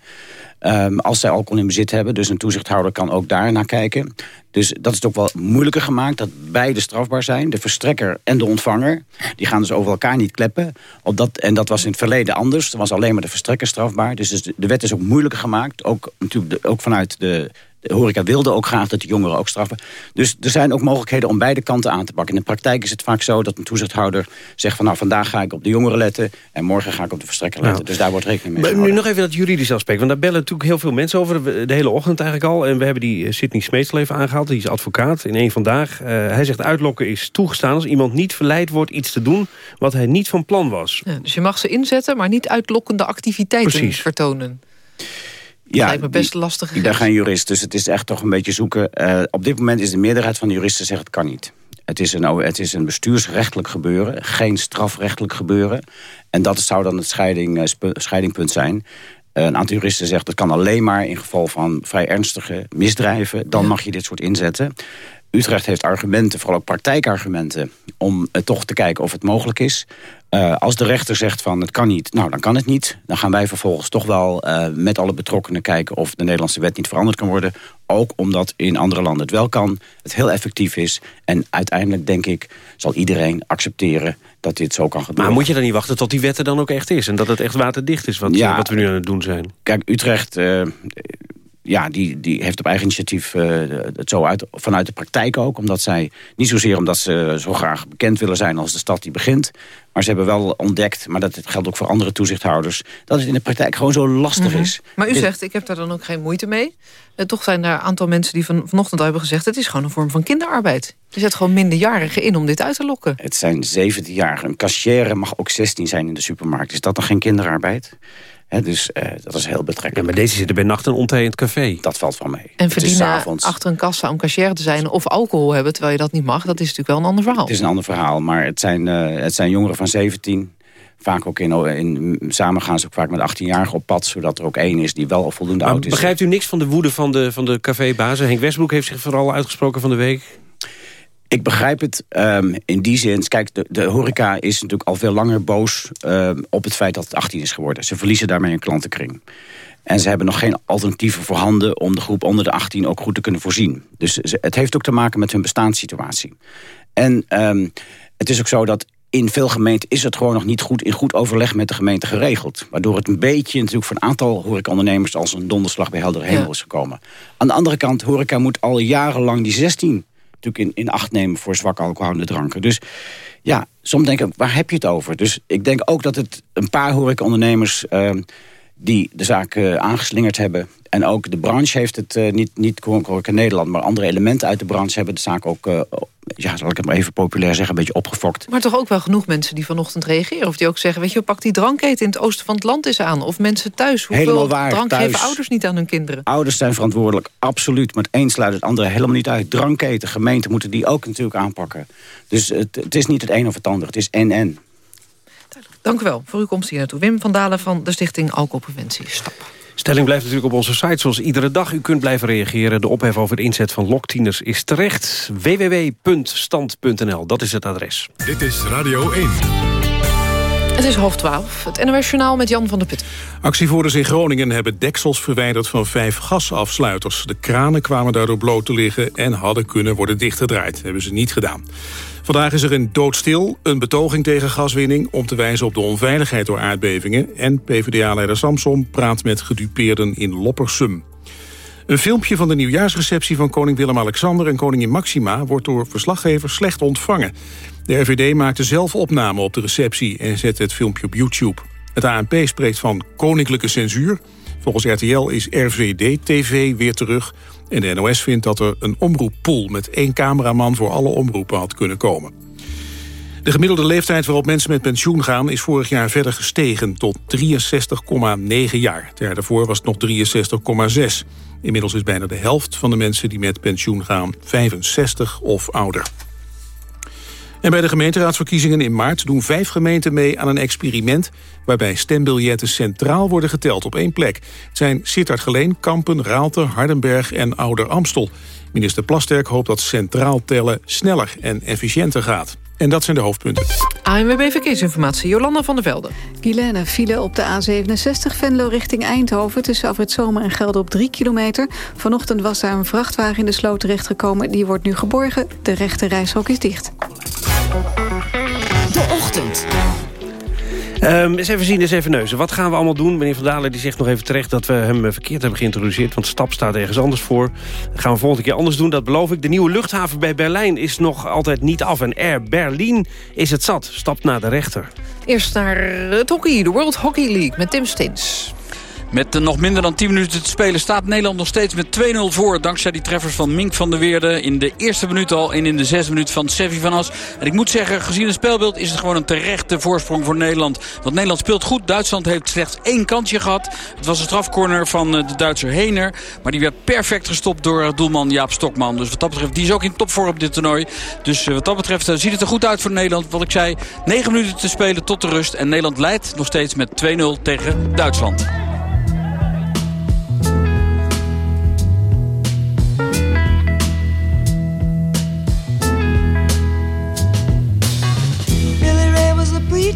Um, als zij alcohol in bezit hebben. Dus een toezichthouder kan ook daar naar kijken. Dus dat is ook wel moeilijker gemaakt dat beide strafbaar zijn. De verstrekker en de ontvanger. Die gaan dus over elkaar niet kleppen. Op dat, en dat was in het verleden anders. Er was alleen maar de verstrekker strafbaar. Dus de, de wet is ook moeilijker gemaakt. Ook, natuurlijk de, ook vanuit de, de horeca wilde ook graag dat de jongeren ook straffen. Dus er zijn ook mogelijkheden om beide kanten aan te pakken. In de praktijk is het vaak zo dat een toezichthouder zegt van... nou, vandaag ga ik op de jongeren letten en morgen ga ik op de verstrekker letten. Dus daar wordt rekening mee gehouden. Nu nog even dat juridische aspect, want daar bellen natuurlijk heel veel mensen over... de hele ochtend eigenlijk al. En we hebben die Sidney Smeetsel even aangehaald, die is advocaat in één vandaag. Uh, hij zegt uitlokken is toegestaan als iemand niet verleid wordt iets te doen... wat hij niet van plan was. Ja, dus je mag ze inzetten, maar niet uitlokkende activiteiten Precies. vertonen. Ja, lijkt me best lastig. Ik ben geen jurist, dus het is echt toch een beetje zoeken. Uh, op dit moment is de meerderheid van de juristen zegt het kan niet. Het is, een, het is een bestuursrechtelijk gebeuren, geen strafrechtelijk gebeuren. En dat zou dan het scheiding, uh, scheidingpunt zijn. Uh, een aantal juristen zegt dat kan alleen maar in geval van vrij ernstige misdrijven. Dan ja. mag je dit soort inzetten. Utrecht heeft argumenten, vooral ook praktijkargumenten... om toch te kijken of het mogelijk is. Uh, als de rechter zegt van het kan niet, nou dan kan het niet. Dan gaan wij vervolgens toch wel uh, met alle betrokkenen kijken... of de Nederlandse wet niet veranderd kan worden. Ook omdat in andere landen het wel kan, het heel effectief is. En uiteindelijk, denk ik, zal iedereen accepteren dat dit zo kan gebeuren. Maar moet je dan niet wachten tot die wet er dan ook echt is? En dat het echt waterdicht is wat, ja, wat we nu aan het doen zijn? Kijk, Utrecht ja, die, die heeft op eigen initiatief uh, het zo uit, vanuit de praktijk ook. Omdat zij, niet zozeer omdat ze zo graag bekend willen zijn als de stad die begint. Maar ze hebben wel ontdekt, maar dat geldt ook voor andere toezichthouders... dat het in de praktijk gewoon zo lastig mm -hmm. is. Maar u zegt, ik heb daar dan ook geen moeite mee. Uh, toch zijn er een aantal mensen die van, vanochtend al hebben gezegd... het is gewoon een vorm van kinderarbeid. Je zet gewoon minderjarigen in om dit uit te lokken. Het zijn 17-jarigen. Een cashier mag ook 16 zijn in de supermarkt. Is dat dan geen kinderarbeid? He, dus uh, dat is heel betrekkelijk. Ja, maar deze zitten bij nacht en ontthee in het café. Dat valt van mee. En verdienen achter een kassa om cashier te zijn... of alcohol hebben, terwijl je dat niet mag... dat is natuurlijk wel een ander verhaal. Het is een ander verhaal, maar het zijn, uh, het zijn jongeren van 17... Vaak ook in, in, samen gaan ze ook vaak met 18-jarigen op pad... zodat er ook één is die wel voldoende maar oud is. Begrijpt u niks van de woede van de, van de cafébazen? Henk Westbroek heeft zich vooral uitgesproken van de week. Ik begrijp het um, in die zin. Kijk, de, de, horeca is natuurlijk al veel langer boos um, op het feit dat het 18 is geworden. Ze verliezen daarmee een klantenkring. En ze hebben nog geen alternatieven voorhanden om de groep onder de 18 ook goed te kunnen voorzien. Dus ze, het heeft ook te maken met hun bestaansituatie. En um, het is ook zo dat in veel gemeenten is het gewoon nog niet goed in goed overleg met de gemeente geregeld. Waardoor het een beetje natuurlijk voor een aantal horecaondernemers als een donderslag bij heldere hemel ja. is gekomen. Aan de andere kant, horeca moet al jarenlang die 16 natuurlijk in, in acht nemen voor zwak alcoholhoudende dranken. Dus ja, soms denk ik, waar heb je het over? Dus ik denk ook dat het een paar horecaondernemers... Uh, die de zaak uh, aangeslingerd hebben. En ook de branche heeft het, uh, niet, niet in Nederland... maar andere elementen uit de branche hebben de zaak ook... Uh, ja, zal ik het maar even populair zeggen, een beetje opgefokt. Maar toch ook wel genoeg mensen die vanochtend reageren. Of die ook zeggen, weet je, pak die drankketen in het oosten van het land eens aan. Of mensen thuis. Hoeveel waar, drank thuis. geven ouders niet aan hun kinderen? Ouders zijn verantwoordelijk, absoluut. Maar het een sluit het andere helemaal niet uit. Drankketen, gemeenten moeten die ook natuurlijk aanpakken. Dus het, het is niet het een of het ander, het is en-en. Dank u wel voor uw komst hier naartoe. Wim van Dalen van de Stichting Alcoholpreventie. Stap. Stelling blijft natuurlijk op onze site zoals iedere dag. U kunt blijven reageren. De ophef over de inzet van loktieners is terecht. www.stand.nl, dat is het adres. Dit is Radio 1. Het is half twaalf. Het NOS met Jan van der Put. Actievoerders in Groningen hebben deksels verwijderd van vijf gasafsluiters. De kranen kwamen daardoor bloot te liggen en hadden kunnen worden dichtgedraaid. Hebben ze niet gedaan. Vandaag is er in doodstil een betoging tegen gaswinning... om te wijzen op de onveiligheid door aardbevingen. En PvdA-leider Samson praat met gedupeerden in Loppersum. Een filmpje van de nieuwjaarsreceptie van koning Willem-Alexander en koningin Maxima wordt door verslaggevers slecht ontvangen. De RVD maakte zelf opname op de receptie en zette het filmpje op YouTube. Het ANP spreekt van koninklijke censuur. Volgens RTL is RVD-TV weer terug. En de NOS vindt dat er een omroeppool met één cameraman voor alle omroepen had kunnen komen. De gemiddelde leeftijd waarop mensen met pensioen gaan... is vorig jaar verder gestegen tot 63,9 jaar. Jaar daarvoor was het nog 63,6. Inmiddels is bijna de helft van de mensen die met pensioen gaan... 65 of ouder. En bij de gemeenteraadsverkiezingen in maart doen vijf gemeenten mee aan een experiment waarbij stembiljetten centraal worden geteld op één plek. Het zijn Sittard-Geleen, Kampen, Raalte, Hardenberg en Ouder Amstel. Minister Plasterk hoopt dat centraal tellen sneller en efficiënter gaat. En dat zijn de hoofdpunten. ANWB Verkeersinformatie, Jolanda van der Velde. Guilaine file op de A67 Venlo richting Eindhoven... tussen Afrit Zomer en Gelder op 3 kilometer. Vanochtend was daar een vrachtwagen in de sloot terechtgekomen. Die wordt nu geborgen. De rechte reishok is dicht. Um, eens even zien, eens even neuzen. Wat gaan we allemaal doen? Meneer Van Dalen die zegt nog even terecht dat we hem verkeerd hebben geïntroduceerd. Want stap staat ergens anders voor. Dat gaan we volgende keer anders doen, dat beloof ik. De nieuwe luchthaven bij Berlijn is nog altijd niet af. En Air Berlin is het zat. Stapt naar de rechter. Eerst naar het hockey, de World Hockey League met Tim Stins. Met nog minder dan 10 minuten te spelen staat Nederland nog steeds met 2-0 voor. Dankzij die treffers van Mink van der Weerde in de eerste minuut al en in de zesde minuut van Sevi van As. En ik moet zeggen, gezien het spelbeeld is het gewoon een terechte voorsprong voor Nederland. Want Nederland speelt goed. Duitsland heeft slechts één kansje gehad. Het was een strafcorner van eh, de Duitser Hener. Maar die werd perfect gestopt door eh, doelman Jaap Stokman. Dus wat dat betreft, die is ook in topvorm op dit toernooi. Dus eh, wat dat betreft ziet het er goed uit voor Nederland. Wat ik zei, 9 minuten te spelen tot de rust. En Nederland leidt nog steeds met 2-0 tegen Duitsland.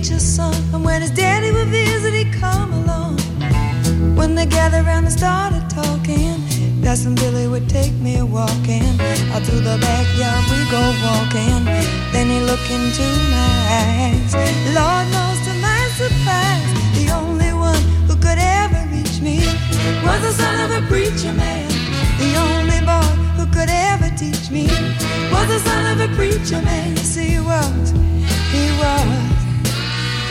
Preacher's son. And when his daddy would visit, he'd come along. When they gathered around and started talking, when Billy would take me walking. Out through the backyard we go walking. Then he looked into my eyes. Lord knows to my surprise, the only one who could ever reach me was the son of a preacher man. The only boy who could ever teach me was the son of a preacher man. Yes, he was. He was.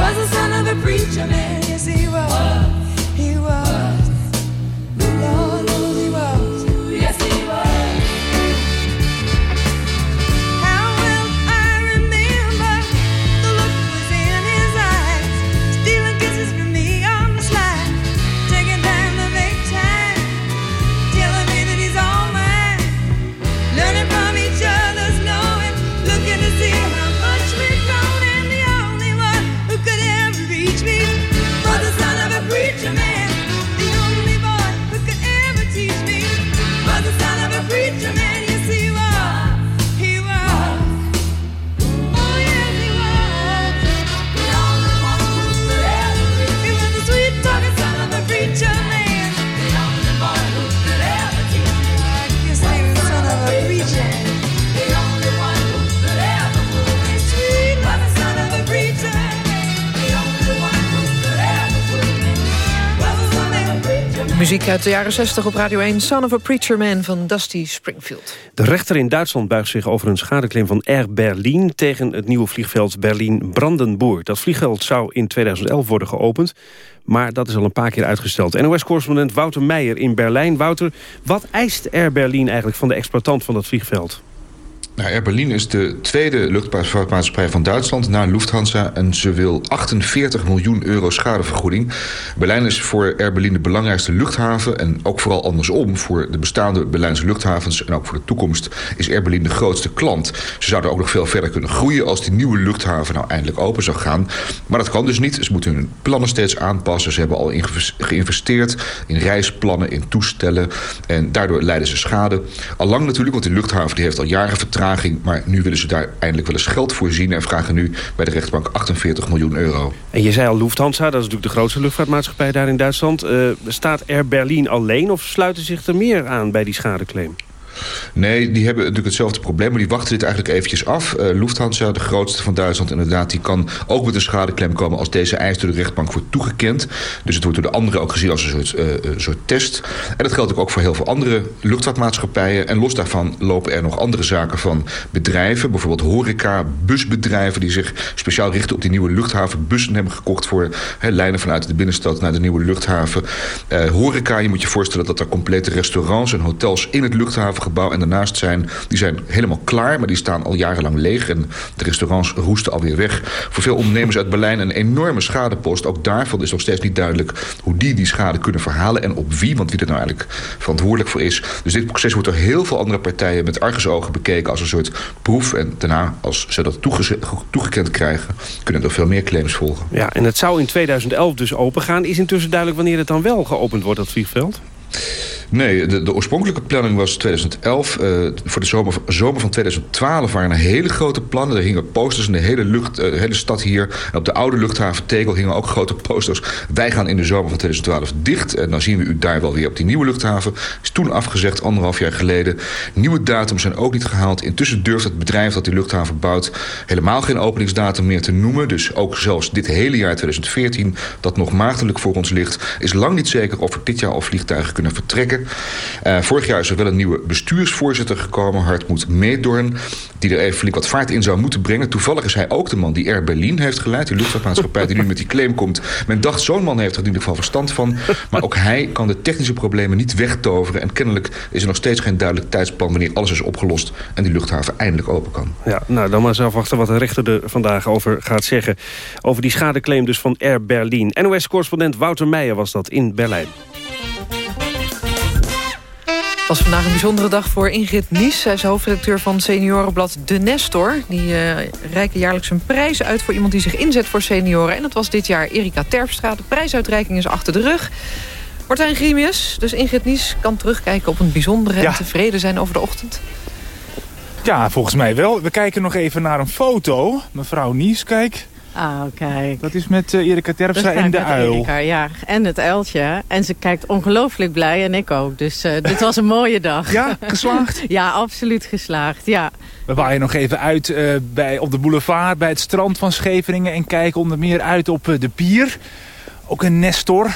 was the son of a preacher man. Yes, he was. Uit de jaren 60 op Radio 1, Son of a Preacher Man van Dusty Springfield. De rechter in Duitsland buigt zich over een schadeclaim van Air Berlin... tegen het nieuwe vliegveld Berlin-Brandenburg. Dat vliegveld zou in 2011 worden geopend, maar dat is al een paar keer uitgesteld. NOS-correspondent Wouter Meijer in Berlijn. Wouter, wat eist Air Berlin eigenlijk van de exploitant van dat vliegveld? Nou, Air Berlin is de tweede luchtvaartmaatschappij van Duitsland na Lufthansa en ze wil 48 miljoen euro schadevergoeding. Berlijn is voor Air Berlin de belangrijkste luchthaven en ook vooral andersom voor de bestaande Berlijnse luchthavens en ook voor de toekomst is Air Berlin de grootste klant. Ze zouden ook nog veel verder kunnen groeien als die nieuwe luchthaven nou eindelijk open zou gaan. Maar dat kan dus niet. Ze moeten hun plannen steeds aanpassen. Ze hebben al geïnvesteerd in reisplannen, in toestellen en daardoor leiden ze schade. Allang natuurlijk, want die luchthaven die heeft al jaren vertraging maar nu willen ze daar eindelijk wel eens geld voor zien... en vragen nu bij de rechtbank 48 miljoen euro. En je zei al Lufthansa, dat is natuurlijk de grootste luchtvaartmaatschappij daar in Duitsland. Uh, staat Air Berlin alleen of sluiten zich er meer aan bij die schadeclaim? Nee, die hebben natuurlijk hetzelfde probleem. Maar die wachten dit eigenlijk eventjes af. Uh, Lufthansa, de grootste van Duitsland inderdaad... die kan ook met een schadeklem komen als deze eis door de rechtbank wordt toegekend. Dus het wordt door de anderen ook gezien als een soort, een soort test. En dat geldt ook voor heel veel andere luchtvaartmaatschappijen. En los daarvan lopen er nog andere zaken van bedrijven. Bijvoorbeeld horeca, busbedrijven... die zich speciaal richten op die nieuwe luchthaven. Bussen hebben gekocht voor lijnen vanuit de binnenstad naar de nieuwe luchthaven. Uh, horeca, je moet je voorstellen dat er complete restaurants en hotels... in het luchthaven gebouw en daarnaast zijn... die zijn helemaal klaar, maar die staan al jarenlang leeg. En de restaurants roesten alweer weg. Voor veel ondernemers uit Berlijn een enorme schadepost. Ook daarvan is nog steeds niet duidelijk hoe die die schade kunnen verhalen... en op wie, want wie er nou eigenlijk verantwoordelijk voor is. Dus dit proces wordt door heel veel andere partijen... met argusogen bekeken als een soort proef. En daarna, als ze dat toegekend krijgen... kunnen er veel meer claims volgen. Ja, en het zou in 2011 dus open gaan. Is intussen duidelijk wanneer het dan wel geopend wordt, dat vliegveld? Nee, de, oorspronkelijke planning was 2011. Uh, voor de zomer, zomer van 2012 waren er hele grote plannen. Er hingen posters in de hele, lucht, uh, hele stad hier. Op de oude luchthaven Tegel hingen ook grote posters. Wij gaan in de zomer van 2012 dicht. En dan zien we u daar wel weer op die nieuwe luchthaven. Is toen afgezegd, anderhalf jaar geleden. Nieuwe datums zijn ook niet gehaald. Intussen durft het bedrijf dat die luchthaven bouwt... helemaal geen openingsdatum meer te noemen. Dus ook zelfs dit hele jaar 2014, dat nog maagdelijk voor ons ligt... is lang niet zeker of er dit jaar al vliegtuigen kunnen vertrekken. Uh, vorig jaar is er wel een nieuwe bestuursvoorzitter gekomen, Hartmoed Meedorn, die er even flink wat vaart in zou moeten brengen. Toevallig is hij ook de man die Air Berlin heeft geleid, die luchtvaartmaatschappij die nu met die claim komt. Men dacht, zo'n man heeft er in ieder geval verstand van. Maar ook hij kan de technische problemen niet wegtoveren. En kennelijk is er nog steeds geen duidelijk tijdsplan wanneer alles is opgelost en die luchthaven eindelijk open kan. Ja, nou dan maar eens afwachten wat de rechter er vandaag over gaat zeggen. Over die schadeclaim dus van Air Berlin. NOS-correspondent Wouter Meijer was dat in Berlijn. Was vandaag een bijzondere dag voor Ingrid Nies. Zij is hoofdredacteur van seniorenblad De Nestor. Die uh, reiken jaarlijks een prijs uit voor iemand die zich inzet voor senioren. En dat was dit jaar Erika Terpstra. De prijsuitreiking is achter de rug. Martijn Grimius, dus Ingrid Nies kan terugkijken op een bijzondere... en tevreden zijn over de ochtend. Ja, volgens mij wel. We kijken nog even naar een foto. Mevrouw Nies, kijk. Oh, kijk. Dat is met uh, Erika Terpstra en de uil. Erika, ja, en het uiltje. En ze kijkt ongelooflijk blij en ik ook. Dus uh, dit was een mooie dag. Ja, geslaagd? *laughs* ja, absoluut geslaagd, ja. We waaien nog even uit uh, bij, op de boulevard bij het strand van Scheveningen... en kijken onder meer uit op de pier. Ook een Nestor.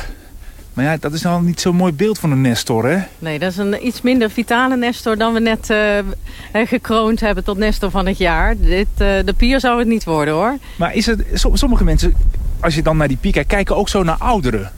Maar ja, dat is nou niet zo'n mooi beeld van een Nestor, hè? Nee, dat is een iets minder vitale Nestor dan we net uh, gekroond hebben tot Nestor van het jaar. Dit, uh, de pier zou het niet worden, hoor. Maar is het, sommige mensen, als je dan naar die pier kijkt, kijken ook zo naar ouderen.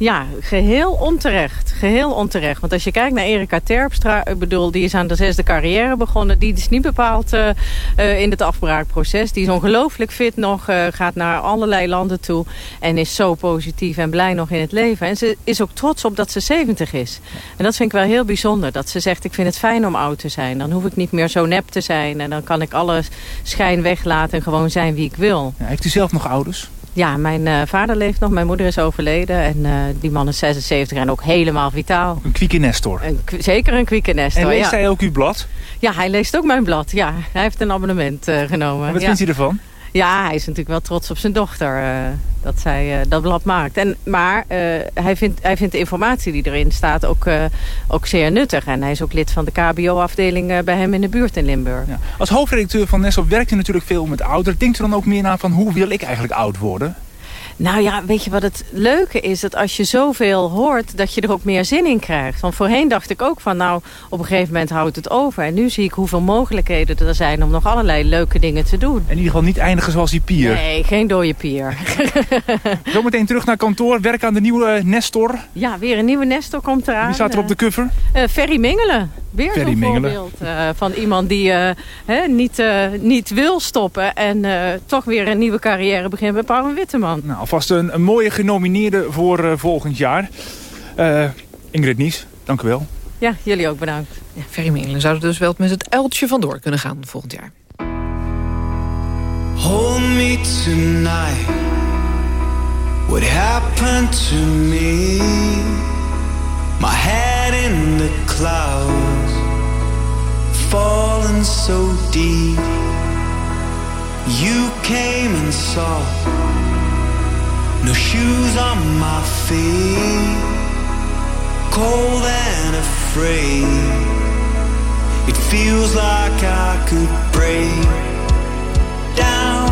Ja, geheel onterecht. Geheel onterecht. Want als je kijkt naar Erika Terpstra, ik bedoel, die is aan de zesde carrière begonnen. Die is niet bepaald uh, uh, in het afbraakproces. Die is ongelooflijk fit nog, uh, gaat naar allerlei landen toe. En is zo positief en blij nog in het leven. En ze is ook trots op dat ze 70 is. En dat vind ik wel heel bijzonder. Dat ze zegt, ik vind het fijn om oud te zijn. Dan hoef ik niet meer zo nep te zijn. En dan kan ik alle schijn weglaten en gewoon zijn wie ik wil. Ja, heeft u zelf nog ouders? Ja, mijn uh, vader leeft nog. Mijn moeder is overleden. En uh, die man is 76 en ook helemaal vitaal. Een kwieke nestor. Een, zeker een kwieke nestor, En leest ja. hij ook uw blad? Ja, hij leest ook mijn blad. Ja, hij heeft een abonnement uh, genomen. En wat ja. vindt hij ervan? Ja, hij is natuurlijk wel trots op zijn dochter uh, dat zij uh, dat blad maakt. En, maar uh, hij, vindt, hij vindt de informatie die erin staat ook, ook zeer nuttig. En hij is ook lid van de KBO-afdeling bij hem in de buurt in Limburg. Ja. Als hoofdredacteur van Nestor werkt u natuurlijk veel met ouderen. Denkt u dan ook meer na van hoe wil ik eigenlijk oud worden? Nou ja, weet je wat het leuke is? Dat als je zoveel hoort, dat je er ook meer zin in krijgt. Want voorheen dacht ik ook van, nou, op een gegeven moment houdt het over. En nu zie ik hoeveel mogelijkheden er zijn om nog allerlei leuke dingen te doen. In ieder geval niet eindigen zoals die pier. Nee, geen dode pier. *laughs* Zometeen terug naar kantoor, werk aan de nieuwe eh, Nestor. Ja, weer een nieuwe Nestor komt eraan. Wie staat er op de cover? Uh, Ferry Mengelen. Weer zo'n Mengelen. voorbeeld uh, van iemand die uh, niet, niet wil stoppen... en toch weer een nieuwe carrière begint bij Paul Witteman. Nou, alvast een, een mooie genomineerde voor volgend jaar. Ingrid Nies, dank u wel. Ja, jullie ook bedankt. Ja, Ferry Mengelen zou er dus wel met het uiltje vandoor kunnen gaan volgend jaar. Hold me tonight What happened to me My head in the clouds Falling so deep You came and saw No shoes on my feet. Cold and afraid. It feels like I could break down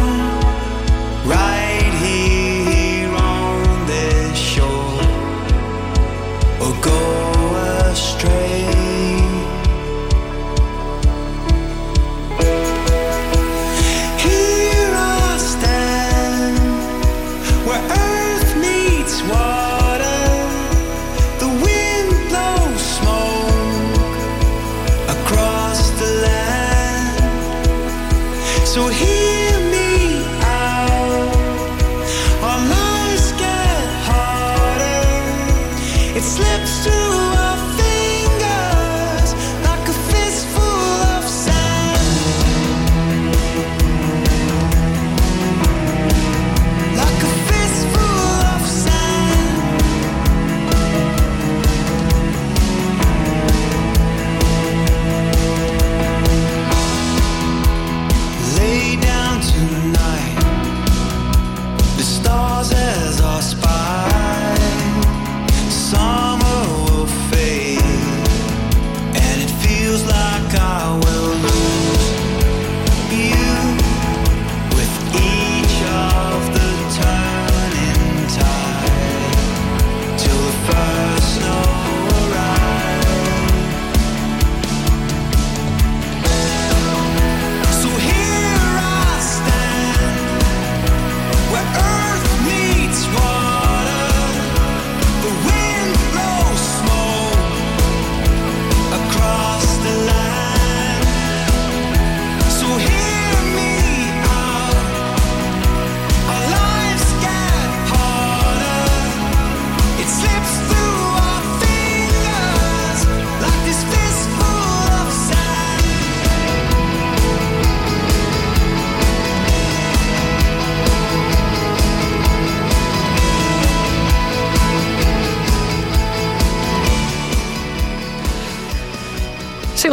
right here on this shore. Or go slips through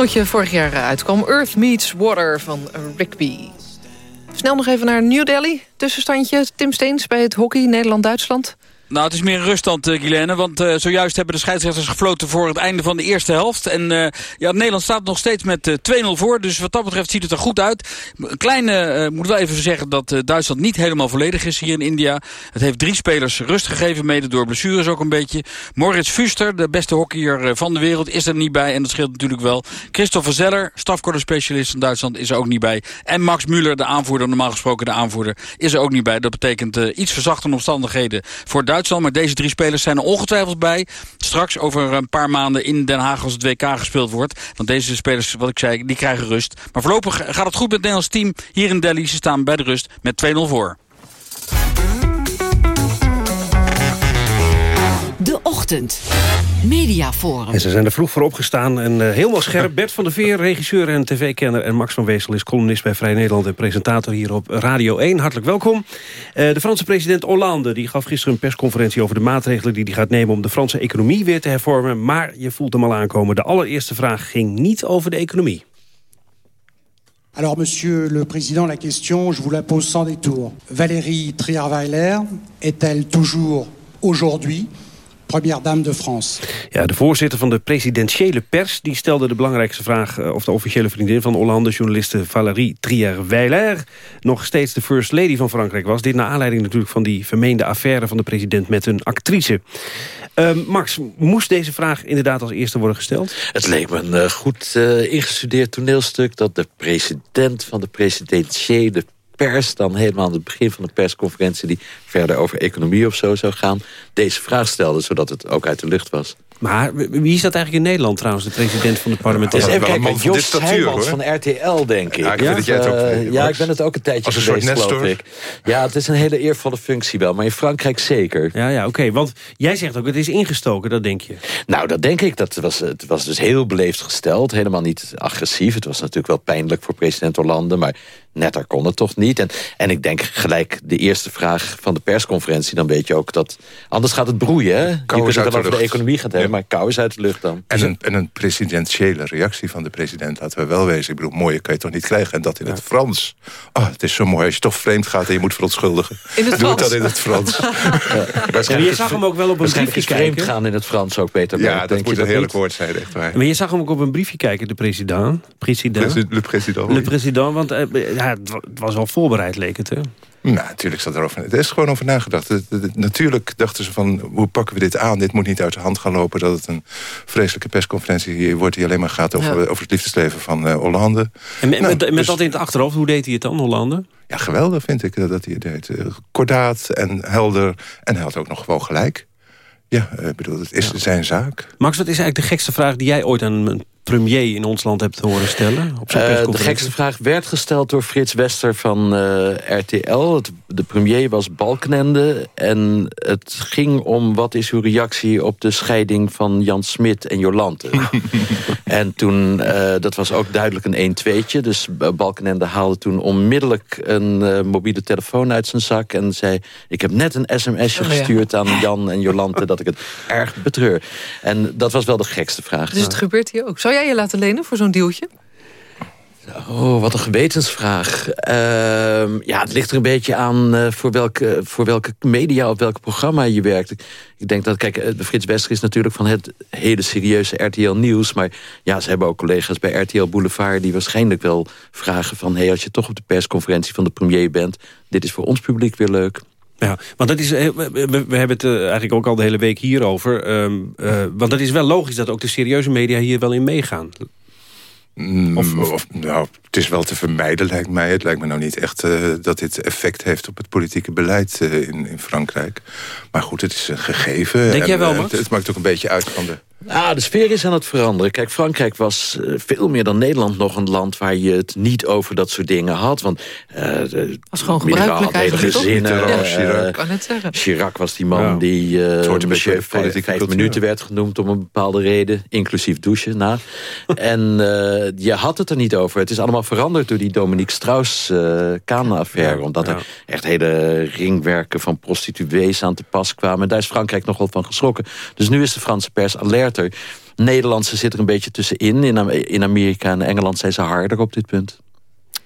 Singeltje vorig jaar uitkwam. Earth Meets Water van Rigby. Snel nog even naar New Delhi. Tussenstandje Tim Steens bij het hockey Nederland-Duitsland. Nou, het is meer een ruststand, uh, Guilaine. Want uh, zojuist hebben de scheidsrechters gefloten voor het einde van de eerste helft. En uh, ja, Nederland staat nog steeds met 2-0 voor. Dus wat dat betreft ziet het er goed uit. Een kleine, moet wel even zeggen dat Duitsland niet helemaal volledig is hier in India. Het heeft drie spelers rust gegeven, mede door blessures ook een beetje. Moritz Fuster, de beste hockeyer van de wereld, is er niet bij. En dat scheelt natuurlijk wel. Christopher Zeller, stafkorderspecialist van Duitsland, is er ook niet bij. En Max Müller, de aanvoerder, normaal gesproken de aanvoerder, is er ook niet bij. Dat betekent iets verzachtende omstandigheden voor Duitsland. Maar deze drie spelers zijn er ongetwijfeld bij. Straks over een paar maanden in Den Haag als het WK gespeeld wordt. Want deze spelers, wat ik zei, die krijgen rust. Maar voorlopig gaat het goed met het Nederlands team hier in Delhi. Ze staan bij de rust met 2-0 voor. De Ochtend. Mediaforum. En ze zijn er vroeg voor opgestaan en uh, helemaal scherp. Bert van der Veer, regisseur en tv-kenner. En Max van Weesel is columnist bij Vrij Nederland... en presentator hier op Radio 1. Hartelijk welkom. Uh, de Franse president Hollande die gaf gisteren een persconferentie... over de maatregelen die hij gaat nemen om de Franse economie weer te hervormen. Maar je voelt hem al aankomen. De allereerste vraag ging niet over de economie. Alors, Monsieur le Président, la question, je vous la pose sans détour. Valérie Trierweiler est-elle toujours aujourd'hui première dame de France. Ja, de voorzitter van de presidentiële pers... die stelde de belangrijkste vraag eh, of de officiële vriendin van Hollande... journaliste Valérie Trier-Weiler... nog steeds de first lady van Frankrijk was. Dit naar aanleiding natuurlijk van die vermeende affaire van de president... met een actrice. Ehm, Max, moest deze vraag inderdaad als eerste worden gesteld? Het leek me een eh, goed eh, ingestudeerd toneelstuk... dat de president van de presidentiële pers... dan helemaal aan het begin van de persconferentie... die verder over economie of zo zou gaan... deze vraag stelde, zodat het ook uit de lucht was. Maar wie is dat eigenlijk in Nederland trouwens, de president van de parlementaire even kijken, Jos Heijmans van RTL, denk ik. Ja, ik vind dat jij het ook Eh, ja, ik ben het ook een tijdje Als een geweest, soort geloof ik. Ja, het is een hele eervolle functie wel, maar in Frankrijk zeker. Ja, ja, oké. Want jij zegt ook, het is ingestoken, dat denk je. Nou, dat denk ik. Dat was, het was dus heel beleefd gesteld. Helemaal niet agressief. Het was natuurlijk wel pijnlijk voor president Hollande. Maar netter kon het toch niet. En, en ik denk gelijk de eerste vraag van de persconferentie. Dan weet je ook dat... Anders gaat het broeien, hè? Je kunt het wel de over de lucht. economie gaan hebben. Maar kou is uit de lucht dan. En een, en een presidentiële reactie van de president, laten we wel wezen. Ik bedoel, mooier kan je toch niet krijgen. En dat in het Frans. Oh, het is zo mooi. Als je toch vreemd gaat en je moet verontschuldigen. In het Doe het Frans. dan in het Frans. *laughs* Maar je zag hem ook wel op een briefje kijken. gaan in het Frans ook, Peter. Ja, dat Denk moet je een heerlijk niet? woord zijn, echt waar. Maar je zag hem ook op een briefje kijken, de president. President. Presi- Le président. Le president, want eh, ja, het wa- het was al voorbereid, leek het, hè? Nou, natuurlijk zat er over. Er is gewoon over nagedacht. Het- het- Natuurlijk dachten ze van, hoe pakken we dit aan? Dit moet niet uit de hand gaan lopen. Dat het een vreselijke persconferentie wordt... die alleen maar gaat over, Ja. over het liefdesleven van eh, Hollande. En met, Nou, met, met dus- dat in het achterhoofd, hoe deed hij het dan, Hollande? Ja, geweldig vind ik eh, dat hij het deed. Eh, Kordaat en helder. En hij had ook nog gewoon gelijk. Ja, eh, ik bedoel, het is zijn zaak. Max, wat is eigenlijk de gekste vraag die jij ooit aan een premier in ons land hebt horen stellen? Op Eh, de gekste vraag werd gesteld door Frits Wester van eh, RTL. Het- de premier was Balkenende. En het ging om wat is uw reactie op de scheiding van Jan Smit en Jolante. *laughs* en toen, eh, dat was ook duidelijk een 1-2'tje. Dus Balkenende haalde toen onmiddellijk een eh, mobiele telefoon uit zijn zak. En zei, ik heb net een sms'je Oh, ja. gestuurd aan Jan en Jolante... dat ik het erg betreur. En dat was wel de gekste vraag. Dus het gebeurt hier ook. Zou jij je laten lenen voor zo'n dealtje? Oh, wat een gewetensvraag. Ehm, ja, het ligt er een beetje aan eh, voor, welke, voor welke media of welk programma je werkt. Ik, denk dat, kijk, eh, Frits Wester is natuurlijk van het hele serieuze RTL Nieuws. Maar ja, ze hebben ook collega's bij RTL Boulevard... die waarschijnlijk wel vragen van... hey, als je toch op de persconferentie van de premier bent... dit is voor ons publiek weer leuk. Ja, want dat is, eh, we, hebben het eh, eigenlijk ook al de hele week hierover. eh, want het is wel logisch dat ook de serieuze media hier wel in meegaan. Of, of, nou, het is wel te vermijden, lijkt mij. Het lijkt me nou niet echt dat dit effect heeft op het politieke beleid in, in Frankrijk. Maar goed, het is een gegeven. Denk en, jij wel, Max? het, het maakt ook een beetje uit van de... Ah, de sfeer is aan het veranderen. Kijk, Frankrijk was eh, veel meer dan Nederland nog een land... waar je het niet over dat soort dingen had. Want, eh was gewoon gebruikelijk had hele eigenlijk, gezinnen. Mitterrand, eh, Chirac. Zeggen. Chirac was die man Ja. die eh een beetje vijf, minuten werd genoemd... om een bepaalde reden, inclusief douchen na. *laughs* en eh, je had het er niet over. Het is allemaal veranderd door die Dominique strauss eh affaire omdat er echt hele ringwerken van prostituees aan te pas kwamen. En daar is Frankrijk nogal van geschrokken. Dus nu is de Franse pers Nederlandse zit er een beetje tussenin. In, in Amerika en Engeland zijn ze harder op dit punt.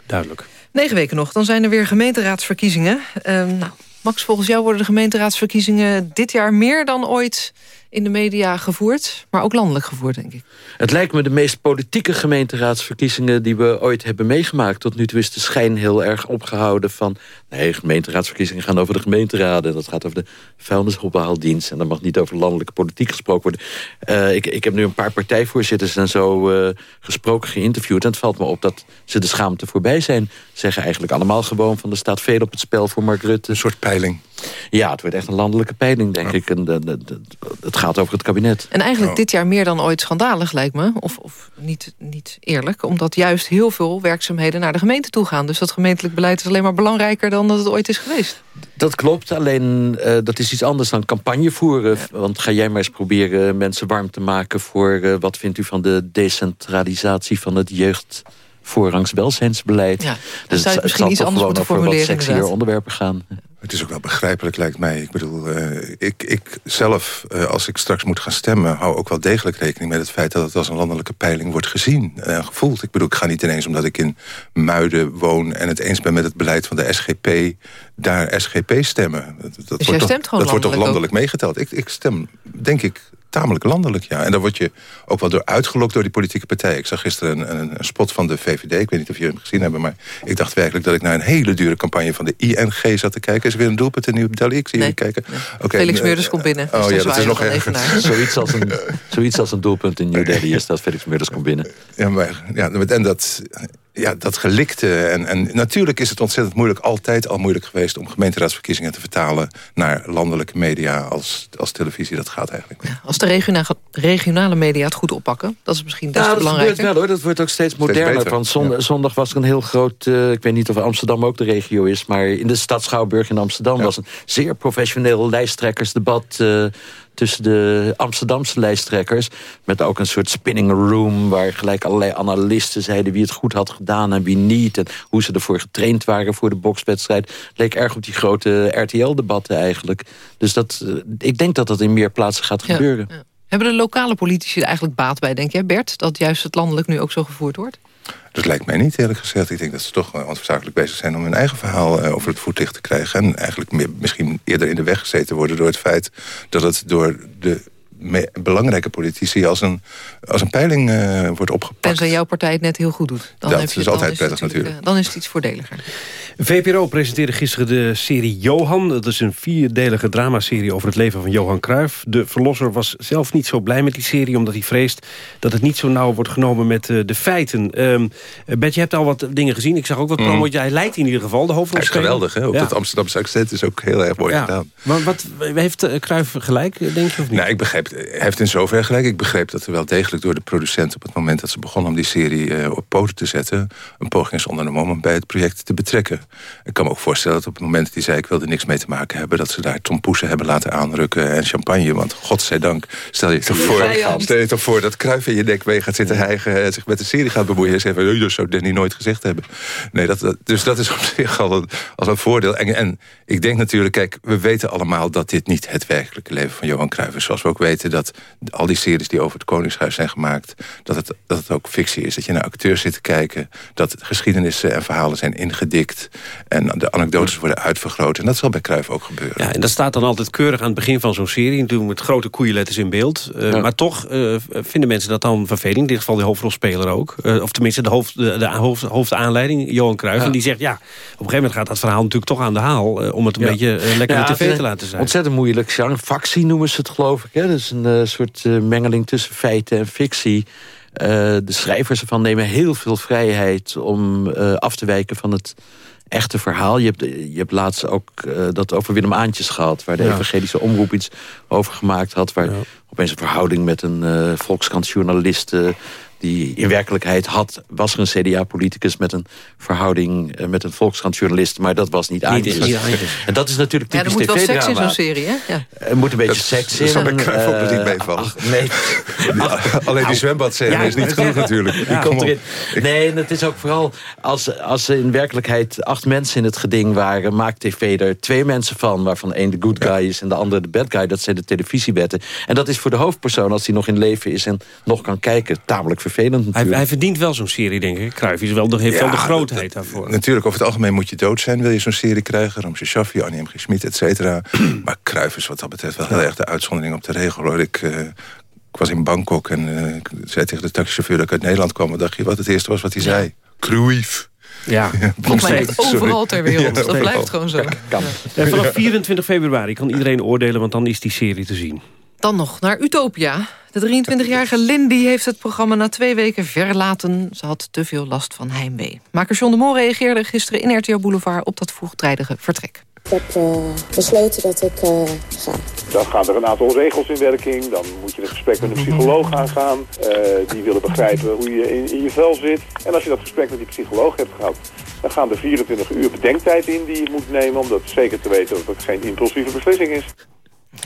Duidelijk. Negen weken nog, dan zijn er weer gemeenteraadsverkiezingen. Ehm, nou, Max, volgens jou worden de gemeenteraadsverkiezingen dit jaar meer dan ooit in de media gevoerd. Maar ook landelijk gevoerd, denk ik. Het lijkt me de meest politieke gemeenteraadsverkiezingen... die we ooit hebben meegemaakt. Tot nu toe is de schijn heel erg opgehouden van... nee, gemeenteraadsverkiezingen gaan over de gemeenteraden. Dat gaat over de vuilnisophaaldienst. En daar mag niet over landelijke politiek gesproken worden. Eh, ik, ik heb nu een paar partijvoorzitters en zo eh, gesproken, geïnterviewd. En het valt me op dat ze de schaamte voorbij zijn. Zeggen eigenlijk allemaal gewoon van... er staat veel op het spel voor Mark Rutte. Een soort peiling. Ja, het wordt echt een landelijke peiling, denk ik. En de, de- de- het gaat over het kabinet. En eigenlijk dit jaar meer dan ooit schandalig, lijkt me. Of, of niet, niet eerlijk. Omdat juist heel veel werkzaamheden naar de gemeente toe gaan. Dus dat gemeentelijk beleid is alleen maar belangrijker dan dat het ooit is geweest. Dat klopt, alleen eh, dat is iets anders dan campagne voeren. Want ga jij maar eens proberen mensen warm te maken... voor eh, wat vindt u van de decentralisatie van het voorrangs welzijnsbeleid. Ja, dus zou je het misschien iets anders moeten over wat formuleren, sexier inderdaad. onderwerpen gaan. Het is ook wel begrijpelijk, lijkt mij. Ik bedoel, eh, ik, ik zelf, eh, als ik straks moet gaan stemmen... hou ook wel degelijk rekening met het feit dat het als een landelijke peiling wordt gezien en gevoeld. Ik bedoel, ik ga niet ineens omdat ik in Muiden woon... en het eens ben met het beleid van de SGP, daar SGP stemmen. Dat, dat Dus jij wordt stemt toch, gewoon dat wordt toch landelijk landelijk meegeteld. Ik, ik stem, denk ik, tamelijk landelijk, ja. En daar word je ook wel door uitgelokt door die politieke partijen. Ik zag gisteren een, een, een spot van de VVD. Ik weet niet of jullie hem gezien hebben, maar ik dacht werkelijk dat ik naar een hele dure campagne van de ING zat te kijken. Is er weer een doelpunt in New Delhi? Ik zie jullie kijken. Oké, Felix Meurders komt binnen. Dus Oh ja, dat is nog erger. even. Zoiets als, een, *laughs* zoiets als een doelpunt in New Delhi is dat Felix Meurders komt binnen. Ja, maar, ja, en dat, ja, dat gelikte. En, en natuurlijk is het ontzettend moeilijk, altijd al moeilijk geweest... om gemeenteraadsverkiezingen te vertalen naar landelijke media als, als televisie. Dat gaat eigenlijk. Als de regionale, regionale media het goed oppakken, dat is misschien Ja, te dat belangrijker. gebeurt wel hoor. Dat wordt ook steeds moderner. beter, Want zon- zondag was er een heel groot... eh, ik weet niet of Amsterdam ook de regio is... maar in de stad Schouwburg in Amsterdam was een zeer professioneel lijsttrekkersdebat... eh, tussen de Amsterdamse lijsttrekkers. Met ook een soort spinning room... waar gelijk allerlei analisten zeiden wie het goed had gedaan en wie niet. En hoe ze ervoor getraind waren voor de bokswedstrijd. Leek erg op die grote RTL-debatten eigenlijk. Dus dat, eh, ik denk dat dat in meer plaatsen gaat Ja, gebeuren. ja. Hebben de lokale politici er eigenlijk baat bij, denk jij Bert? Dat juist het landelijk nu ook zo gevoerd wordt? Dat lijkt mij niet, eerlijk gezegd. Ik denk dat ze toch wel onverzakelijk bezig zijn... om hun eigen verhaal eh, over het voetlicht te krijgen. En eigenlijk misschien eerder in de weg gezeten worden... door het feit dat het door de belangrijke politici... als een, als een peiling eh, wordt opgepakt. Tenzij jouw partij het net heel goed doet. Dan Dat heb je, is dan altijd het prettig natuurlijk. eh, Dan is het iets voordeliger. VPRO presenteerde gisteren de serie Johan. Dat is een vierdelige dramaserie over het leven van Johan Cruijff. De verlosser was zelf niet zo blij met die serie... omdat hij vreest dat het niet zo nauw wordt genomen met eh, de feiten. Ehm Bert, je hebt al wat dingen gezien. Ik zag ook wat Mm. promo. Hij lijkt in ieder geval de hoofdrolspeler. geweldig, hè? Ook Ja. dat Amsterdamse accent is ook heel erg mooi Ja. gedaan. Maar wat, heeft Cruijff gelijk, denk je, of niet? Nou, ik begreep, hij heeft in zover gelijk. Ik begreep dat er wel degelijk door de producent... op het moment dat ze begonnen om die serie eh, op poten te zetten... een poging is ondernomen om bij het project te betrekken. Ik kan me ook voorstellen dat op het moment dat hij zei... ik wil er niks mee te maken hebben... dat ze daar Tom Poesen hebben laten aanrukken en champagne. Want godzijdank, stel je toch voor, stel je toch voor dat Kruif in je nek mee gaat zitten hijgen... en zich met de serie gaat bemoeien en zeggen... "Oh, dat zou Danny nooit gezegd hebben. Nee, dat, dat- dus dat is op zich al een, als een voordeel. En, en ik denk natuurlijk, kijk, we weten allemaal... dat dit niet het werkelijke leven van Johan Cruijff is. Zoals we ook weten dat al die series die over het Koningshuis zijn gemaakt... dat het, dat het ook fictie is. Dat je naar acteurs zit te kijken. Dat geschiedenissen en verhalen zijn ingedikt. En de anekdotes worden uitvergroot. En dat zal bij Cruijff ook gebeuren. Ja, en dat staat dan altijd keurig aan het begin van zo'n serie. Toen met grote koeienletters in beeld. Eh, Maar toch eh, vinden mensen dat dan vervelend. In dit geval de hoofdrolspeler ook. Eh, of tenminste de, hoofd, de, de hoofd, hoofdaanleiding, Johan Cruijff. Ja. En die zegt, ja, op een gegeven moment gaat dat verhaal natuurlijk toch aan de haal. om het een Ja. beetje lekker Ja, op het tv te laten zijn. Ontzettend moeilijk. genre. Factie noemen ze het, geloof ik. Hè? Dat is een eh, soort eh, mengeling tussen feiten en fictie. Eh, de schrijvers ervan nemen heel veel vrijheid om af te wijken van het echte verhaal. Je hebt, je hebt laatst ook dat over Willem Aantjes gehad... waar de Ja. evangelische omroep iets over gemaakt had... waar opeens een verhouding met een Volkskrant-journalist... eh, die in werkelijkheid had, was er een CDA-politicus... met een verhouding eh, met een Volkskrant-journalist... maar dat was niet Aantjes. *laughs* En dat is natuurlijk Ja, er typisch moet wel seks in zo'n serie, hè? Ja. Er moet een beetje seks in. Dat bij Cruijff ook eh, niet meevallen. ach, nee. *laughs* Alleen die zwembadscène Ja, is niet genoeg natuurlijk. Ja, Die komt erin. Nee, en het is ook vooral als, als er in werkelijkheid acht mensen in het geding waren, maakt tv er twee mensen van, waarvan één de good guy is en de andere de bad guy. Dat zijn de televisiewetten. En dat is voor de hoofdpersoon, als hij nog in leven is en nog kan kijken, tamelijk vervelend Hij, natuurlijk. hij verdient wel zo'n serie, denk ik. Cruijff is wel, de- heeft wel de grootheid daarvoor. Natuurlijk, over het algemeen moet je dood zijn. Wil je zo'n serie krijgen? Ramse Shaffi, Annie M. G. Schmid, et cetera. *clears throat* maar Cruijff is wat dat betreft wel heel erg de uitzondering op de regel. Hoor. Ik, eh, ik was in Bangkok en eh, ik zei tegen de taxichauffeur dat ik uit Nederland kwam. Wat dacht je wat het eerste was wat hij zei? Cruijff. Ja, *laughs* Volgens mij *laughs* overal ter wereld. Ja, dat blijft gewoon zo. Kan. En vanaf *laughs* 24 februari kan iedereen oordelen, want dan is die serie te zien. Dan nog naar Utopia. De 23-jarige Lindy heeft het programma na twee weken verlaten. Ze had te veel last van heimwee. Maker John de Mol reageerde gisteren in RTL Boulevard... op dat vroegtijdige vertrek. Ik heb eh, besloten dat ik eh, ga. Dan gaan er een aantal regels in werking. Dan moet je een gesprek met een psycholoog aangaan. Eh die willen begrijpen hoe je in, in je vel zit. En als je dat gesprek met die psycholoog hebt gehad... dan gaan er 24 uur bedenktijd in die je moet nemen... om dat zeker te weten dat het geen impulsieve beslissing is.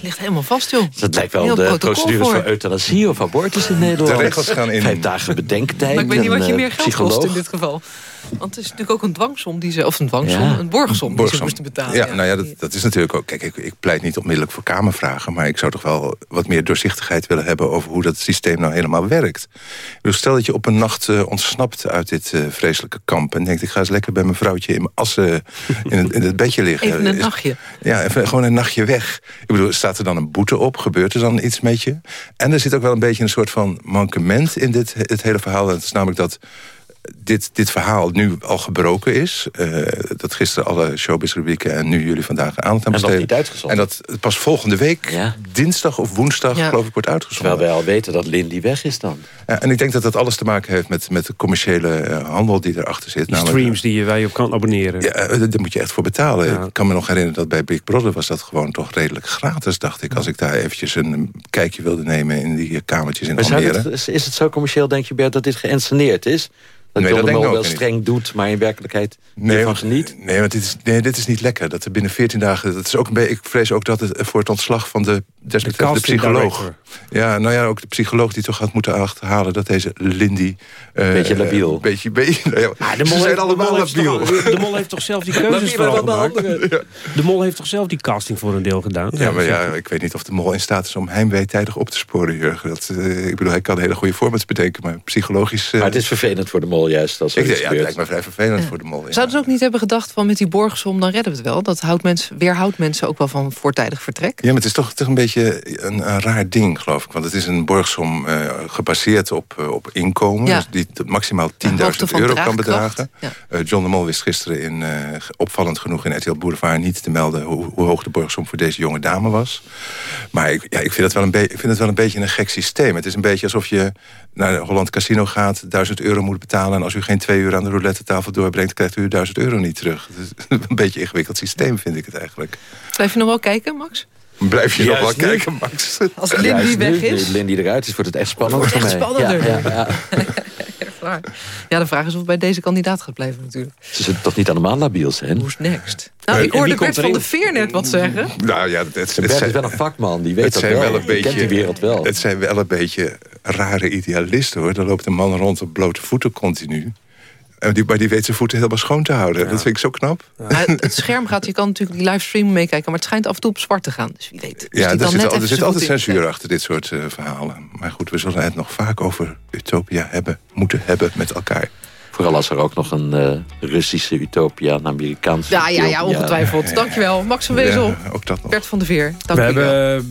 Ligt helemaal vast, joh. Dat lijkt wel Heel de procedures voor. voor euthanasie of abortus in Nederland. De regels gaan in- Vijf dagen bedenktijd. Maar ik weet niet wat je een, meer eh, geld kost psycholoog. in dit geval. Want het is natuurlijk ook een dwangsom die ze... Of een dwangsom, Ja. een borgsom die ze moesten betalen. Ja, nou ja, dat, dat is natuurlijk ook... Kijk, ik, ik pleit niet onmiddellijk voor kamervragen... maar ik zou toch wel wat meer doorzichtigheid willen hebben... over hoe dat systeem nou helemaal werkt. Ik bedoel, stel dat je op een nacht eh, ontsnapt uit dit eh, vreselijke kamp... en denkt, ik ga eens lekker bij mijn vrouwtje in mijn assen in het, in het bedje liggen. Even een Is- nachtje. Ja, even gewoon een nachtje weg. Ik bedoel, staat er dan een boete op? Gebeurt er dan iets met je? En er zit ook wel een beetje een soort van mankement in dit het hele verhaal. Dat is namelijk dat dit, dit verhaal nu al gebroken is. Eh, dat gisteren alle showbiz-rubrieken en nu jullie vandaag aandacht aan En besteden. niet uitgezonden. En dat het pas volgende week, dinsdag of woensdag, Ja. geloof ik, wordt uitgezonden. Terwijl wij al weten dat Lindy weg is dan. Ja, en ik denk dat dat alles te maken heeft met, met de commerciële eh, handel die erachter zit. Die Namelijk- streams die je, waar je op kan abonneren. ja, eh, daar moet je echt voor betalen. Ja. Ik kan me nog herinneren dat bij Big Brother was dat gewoon toch redelijk gratis, dacht ik. Als ik daar eventjes een kijkje wilde nemen in die kamertjes in Maar Almere. is het zo commercieel, denk je, Bert, dat dit geënsceneerd is? Dat Nee, John dat de denk Mol ik wel niet. streng doet, maar in werkelijkheid Nee, ervan geniet? Nee, want dit is, nee, dit is niet lekker. Dat er binnen 14 dagen. Dat is ook een beetje, ik vrees ook dat het voor het ontslag van de casting psycholoog. director. Ja, nou ja, ook de psycholoog die toch had moeten achterhalen dat deze Lindy. eh, Beetje labiel. beetje, beetje, nou ja, Maar de ze mol, zijn heeft, de, allemaal mol heeft labiel. toch, de mol heeft toch zelf die *laughs* keuzes de gemaakt? anderen. De mol heeft toch zelf die casting voor een deel gedaan? Ja, maar ja, ik weet niet of de mol in staat is om heimwee tijdig op te sporen, Jurgen. Dat, eh, ik bedoel, hij kan hele goede formats bedenken, maar psychologisch... eh, Maar het is vervelend voor de mol juist als ik, ja, het lijkt me vrij vervelend voor de mol. ja. Zouden ze ook niet hebben gedacht van met die borgsom, dan redden we het wel? Dat houdt mensen, weerhoudt mensen ook wel van voortijdig vertrek? Ja, maar het is toch, toch een beetje een, een raar ding, geloof ik. Want het is een borgsom eh, gebaseerd op, eh, op inkomen. Ja. Dus die maximaal 10.000 hoogte van euro kan bedragen. Ja. Eh, John de Mol wist gisteren in, eh, opvallend genoeg in RTL Boulevard... niet te melden hoe, hoe hoog de borgsom voor deze jonge dame was. Maar ik, ja, ik, vind het wel een ik vind het wel een beetje een gek systeem. Het is een beetje alsof je naar Holland Casino gaat... 1000 euro moet betalen... en als u geen twee uur aan de roulette tafel doorbrengt... krijgt u 1000 euro niet terug. *laughs* Het is een beetje een ingewikkeld systeem, vind ik het eigenlijk. Blijf je nog wel kijken, Max? Blijf je nog wel nu. kijken, Max? Als Lindy Juist weg nu, is? Nu Lindy eruit is, wordt het echt spannend Wordt voor echt mij. spannender. Ja, ja, ja. *laughs* Ja, de vraag is of het bij deze kandidaat gaat blijven natuurlijk. Ze zullen toch niet allemaal labiel zijn? Who's next? Nou, ik hoorde Bert van de Veer net wat zeggen. Nou ja, het, het, Bert is wel een vakman, die weet het dat zijn wel. wel een Die kent beetje, die wereld wel. Het zijn wel een beetje rare idealisten, hoor. Er loopt een man rond op blote voeten continu. En die, maar die weet zijn voeten helemaal schoon te houden. Dat vind ik zo knap. Het, scherm gaat, je kan natuurlijk die livestream meekijken... maar het schijnt af en toe op zwart te gaan. Dus wie weet. Dus Ja, er zit, al- er zit altijd in. censuur achter dit soort eh, verhalen. Maar goed, we zullen het nog vaak over Utopia hebben, moeten hebben met elkaar. Vooral als er ook nog een eh, Russische utopia, een Amerikaanse Ja, ja, ja, ongetwijfeld. Dankjewel. Max van Wezel, Ja, ook dat nog. Bert van de Veer. Dank we hebben eh,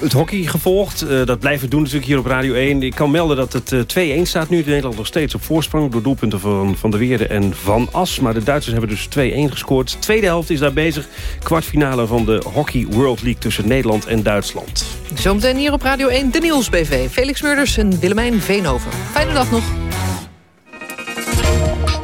het hockey gevolgd. Eh, dat blijven we doen natuurlijk hier op Radio 1. Ik kan melden dat het eh, 2-1 staat nu. Nederland nog steeds op voorsprong. Door doelpunten van Van der Weerde en Van As. Maar de Duitsers hebben dus 2-1 gescoord. Tweede helft is daar bezig. Kwartfinale van de Hockey World League tussen Nederland en Duitsland. Zometeen hier op Radio 1 de Niels BV. Felix Murders en Willemijn Veenhoven. Fijne dag nog.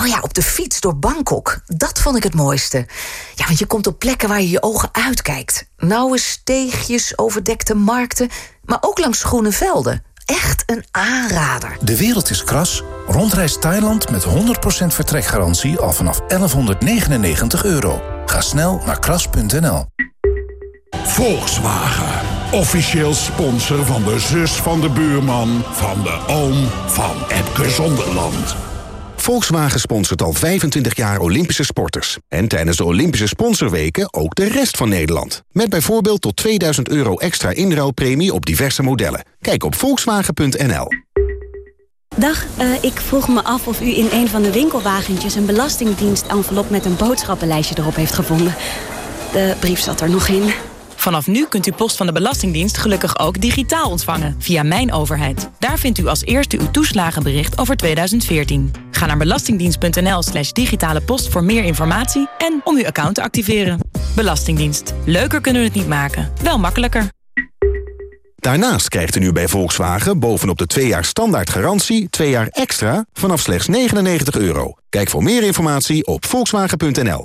Oh ja, op de fiets door Bangkok. Dat vond ik het mooiste. Ja, want je komt op plekken waar je je ogen uitkijkt. Nauwe steegjes, overdekte markten, maar ook langs groene velden. Echt een aanrader. De wereld is kras. Rondreis Thailand met 100% vertrekgarantie al vanaf 1199 euro. Ga snel naar kras.nl. Volkswagen. Officieel sponsor van de zus van de buurman... van de oom van Epke Zonderland. Volkswagen sponsort al 25 jaar Olympische sporters. En tijdens de Olympische sponsorweken ook de rest van Nederland. Met bijvoorbeeld tot 2000 euro extra inruilpremie op diverse modellen. Kijk op volkswagen.nl. Dag, uh, ik vroeg me af of u in een van de winkelwagentjes... een belastingdienst-envelop met een boodschappenlijstje erop heeft gevonden. De brief zat er nog in. Vanaf nu kunt u post van de Belastingdienst gelukkig ook digitaal ontvangen via Mijn Overheid. Daar vindt u als eerste uw toeslagenbericht over 2014. Ga naar belastingdienst.nl slash digitale post voor meer informatie en om uw account te activeren. Belastingdienst. Leuker kunnen we het niet maken, wel makkelijker. Daarnaast krijgt u nu bij Volkswagen bovenop de 2 jaar standaard garantie 2 jaar extra vanaf slechts 99 euro. Kijk voor meer informatie op volkswagen.nl.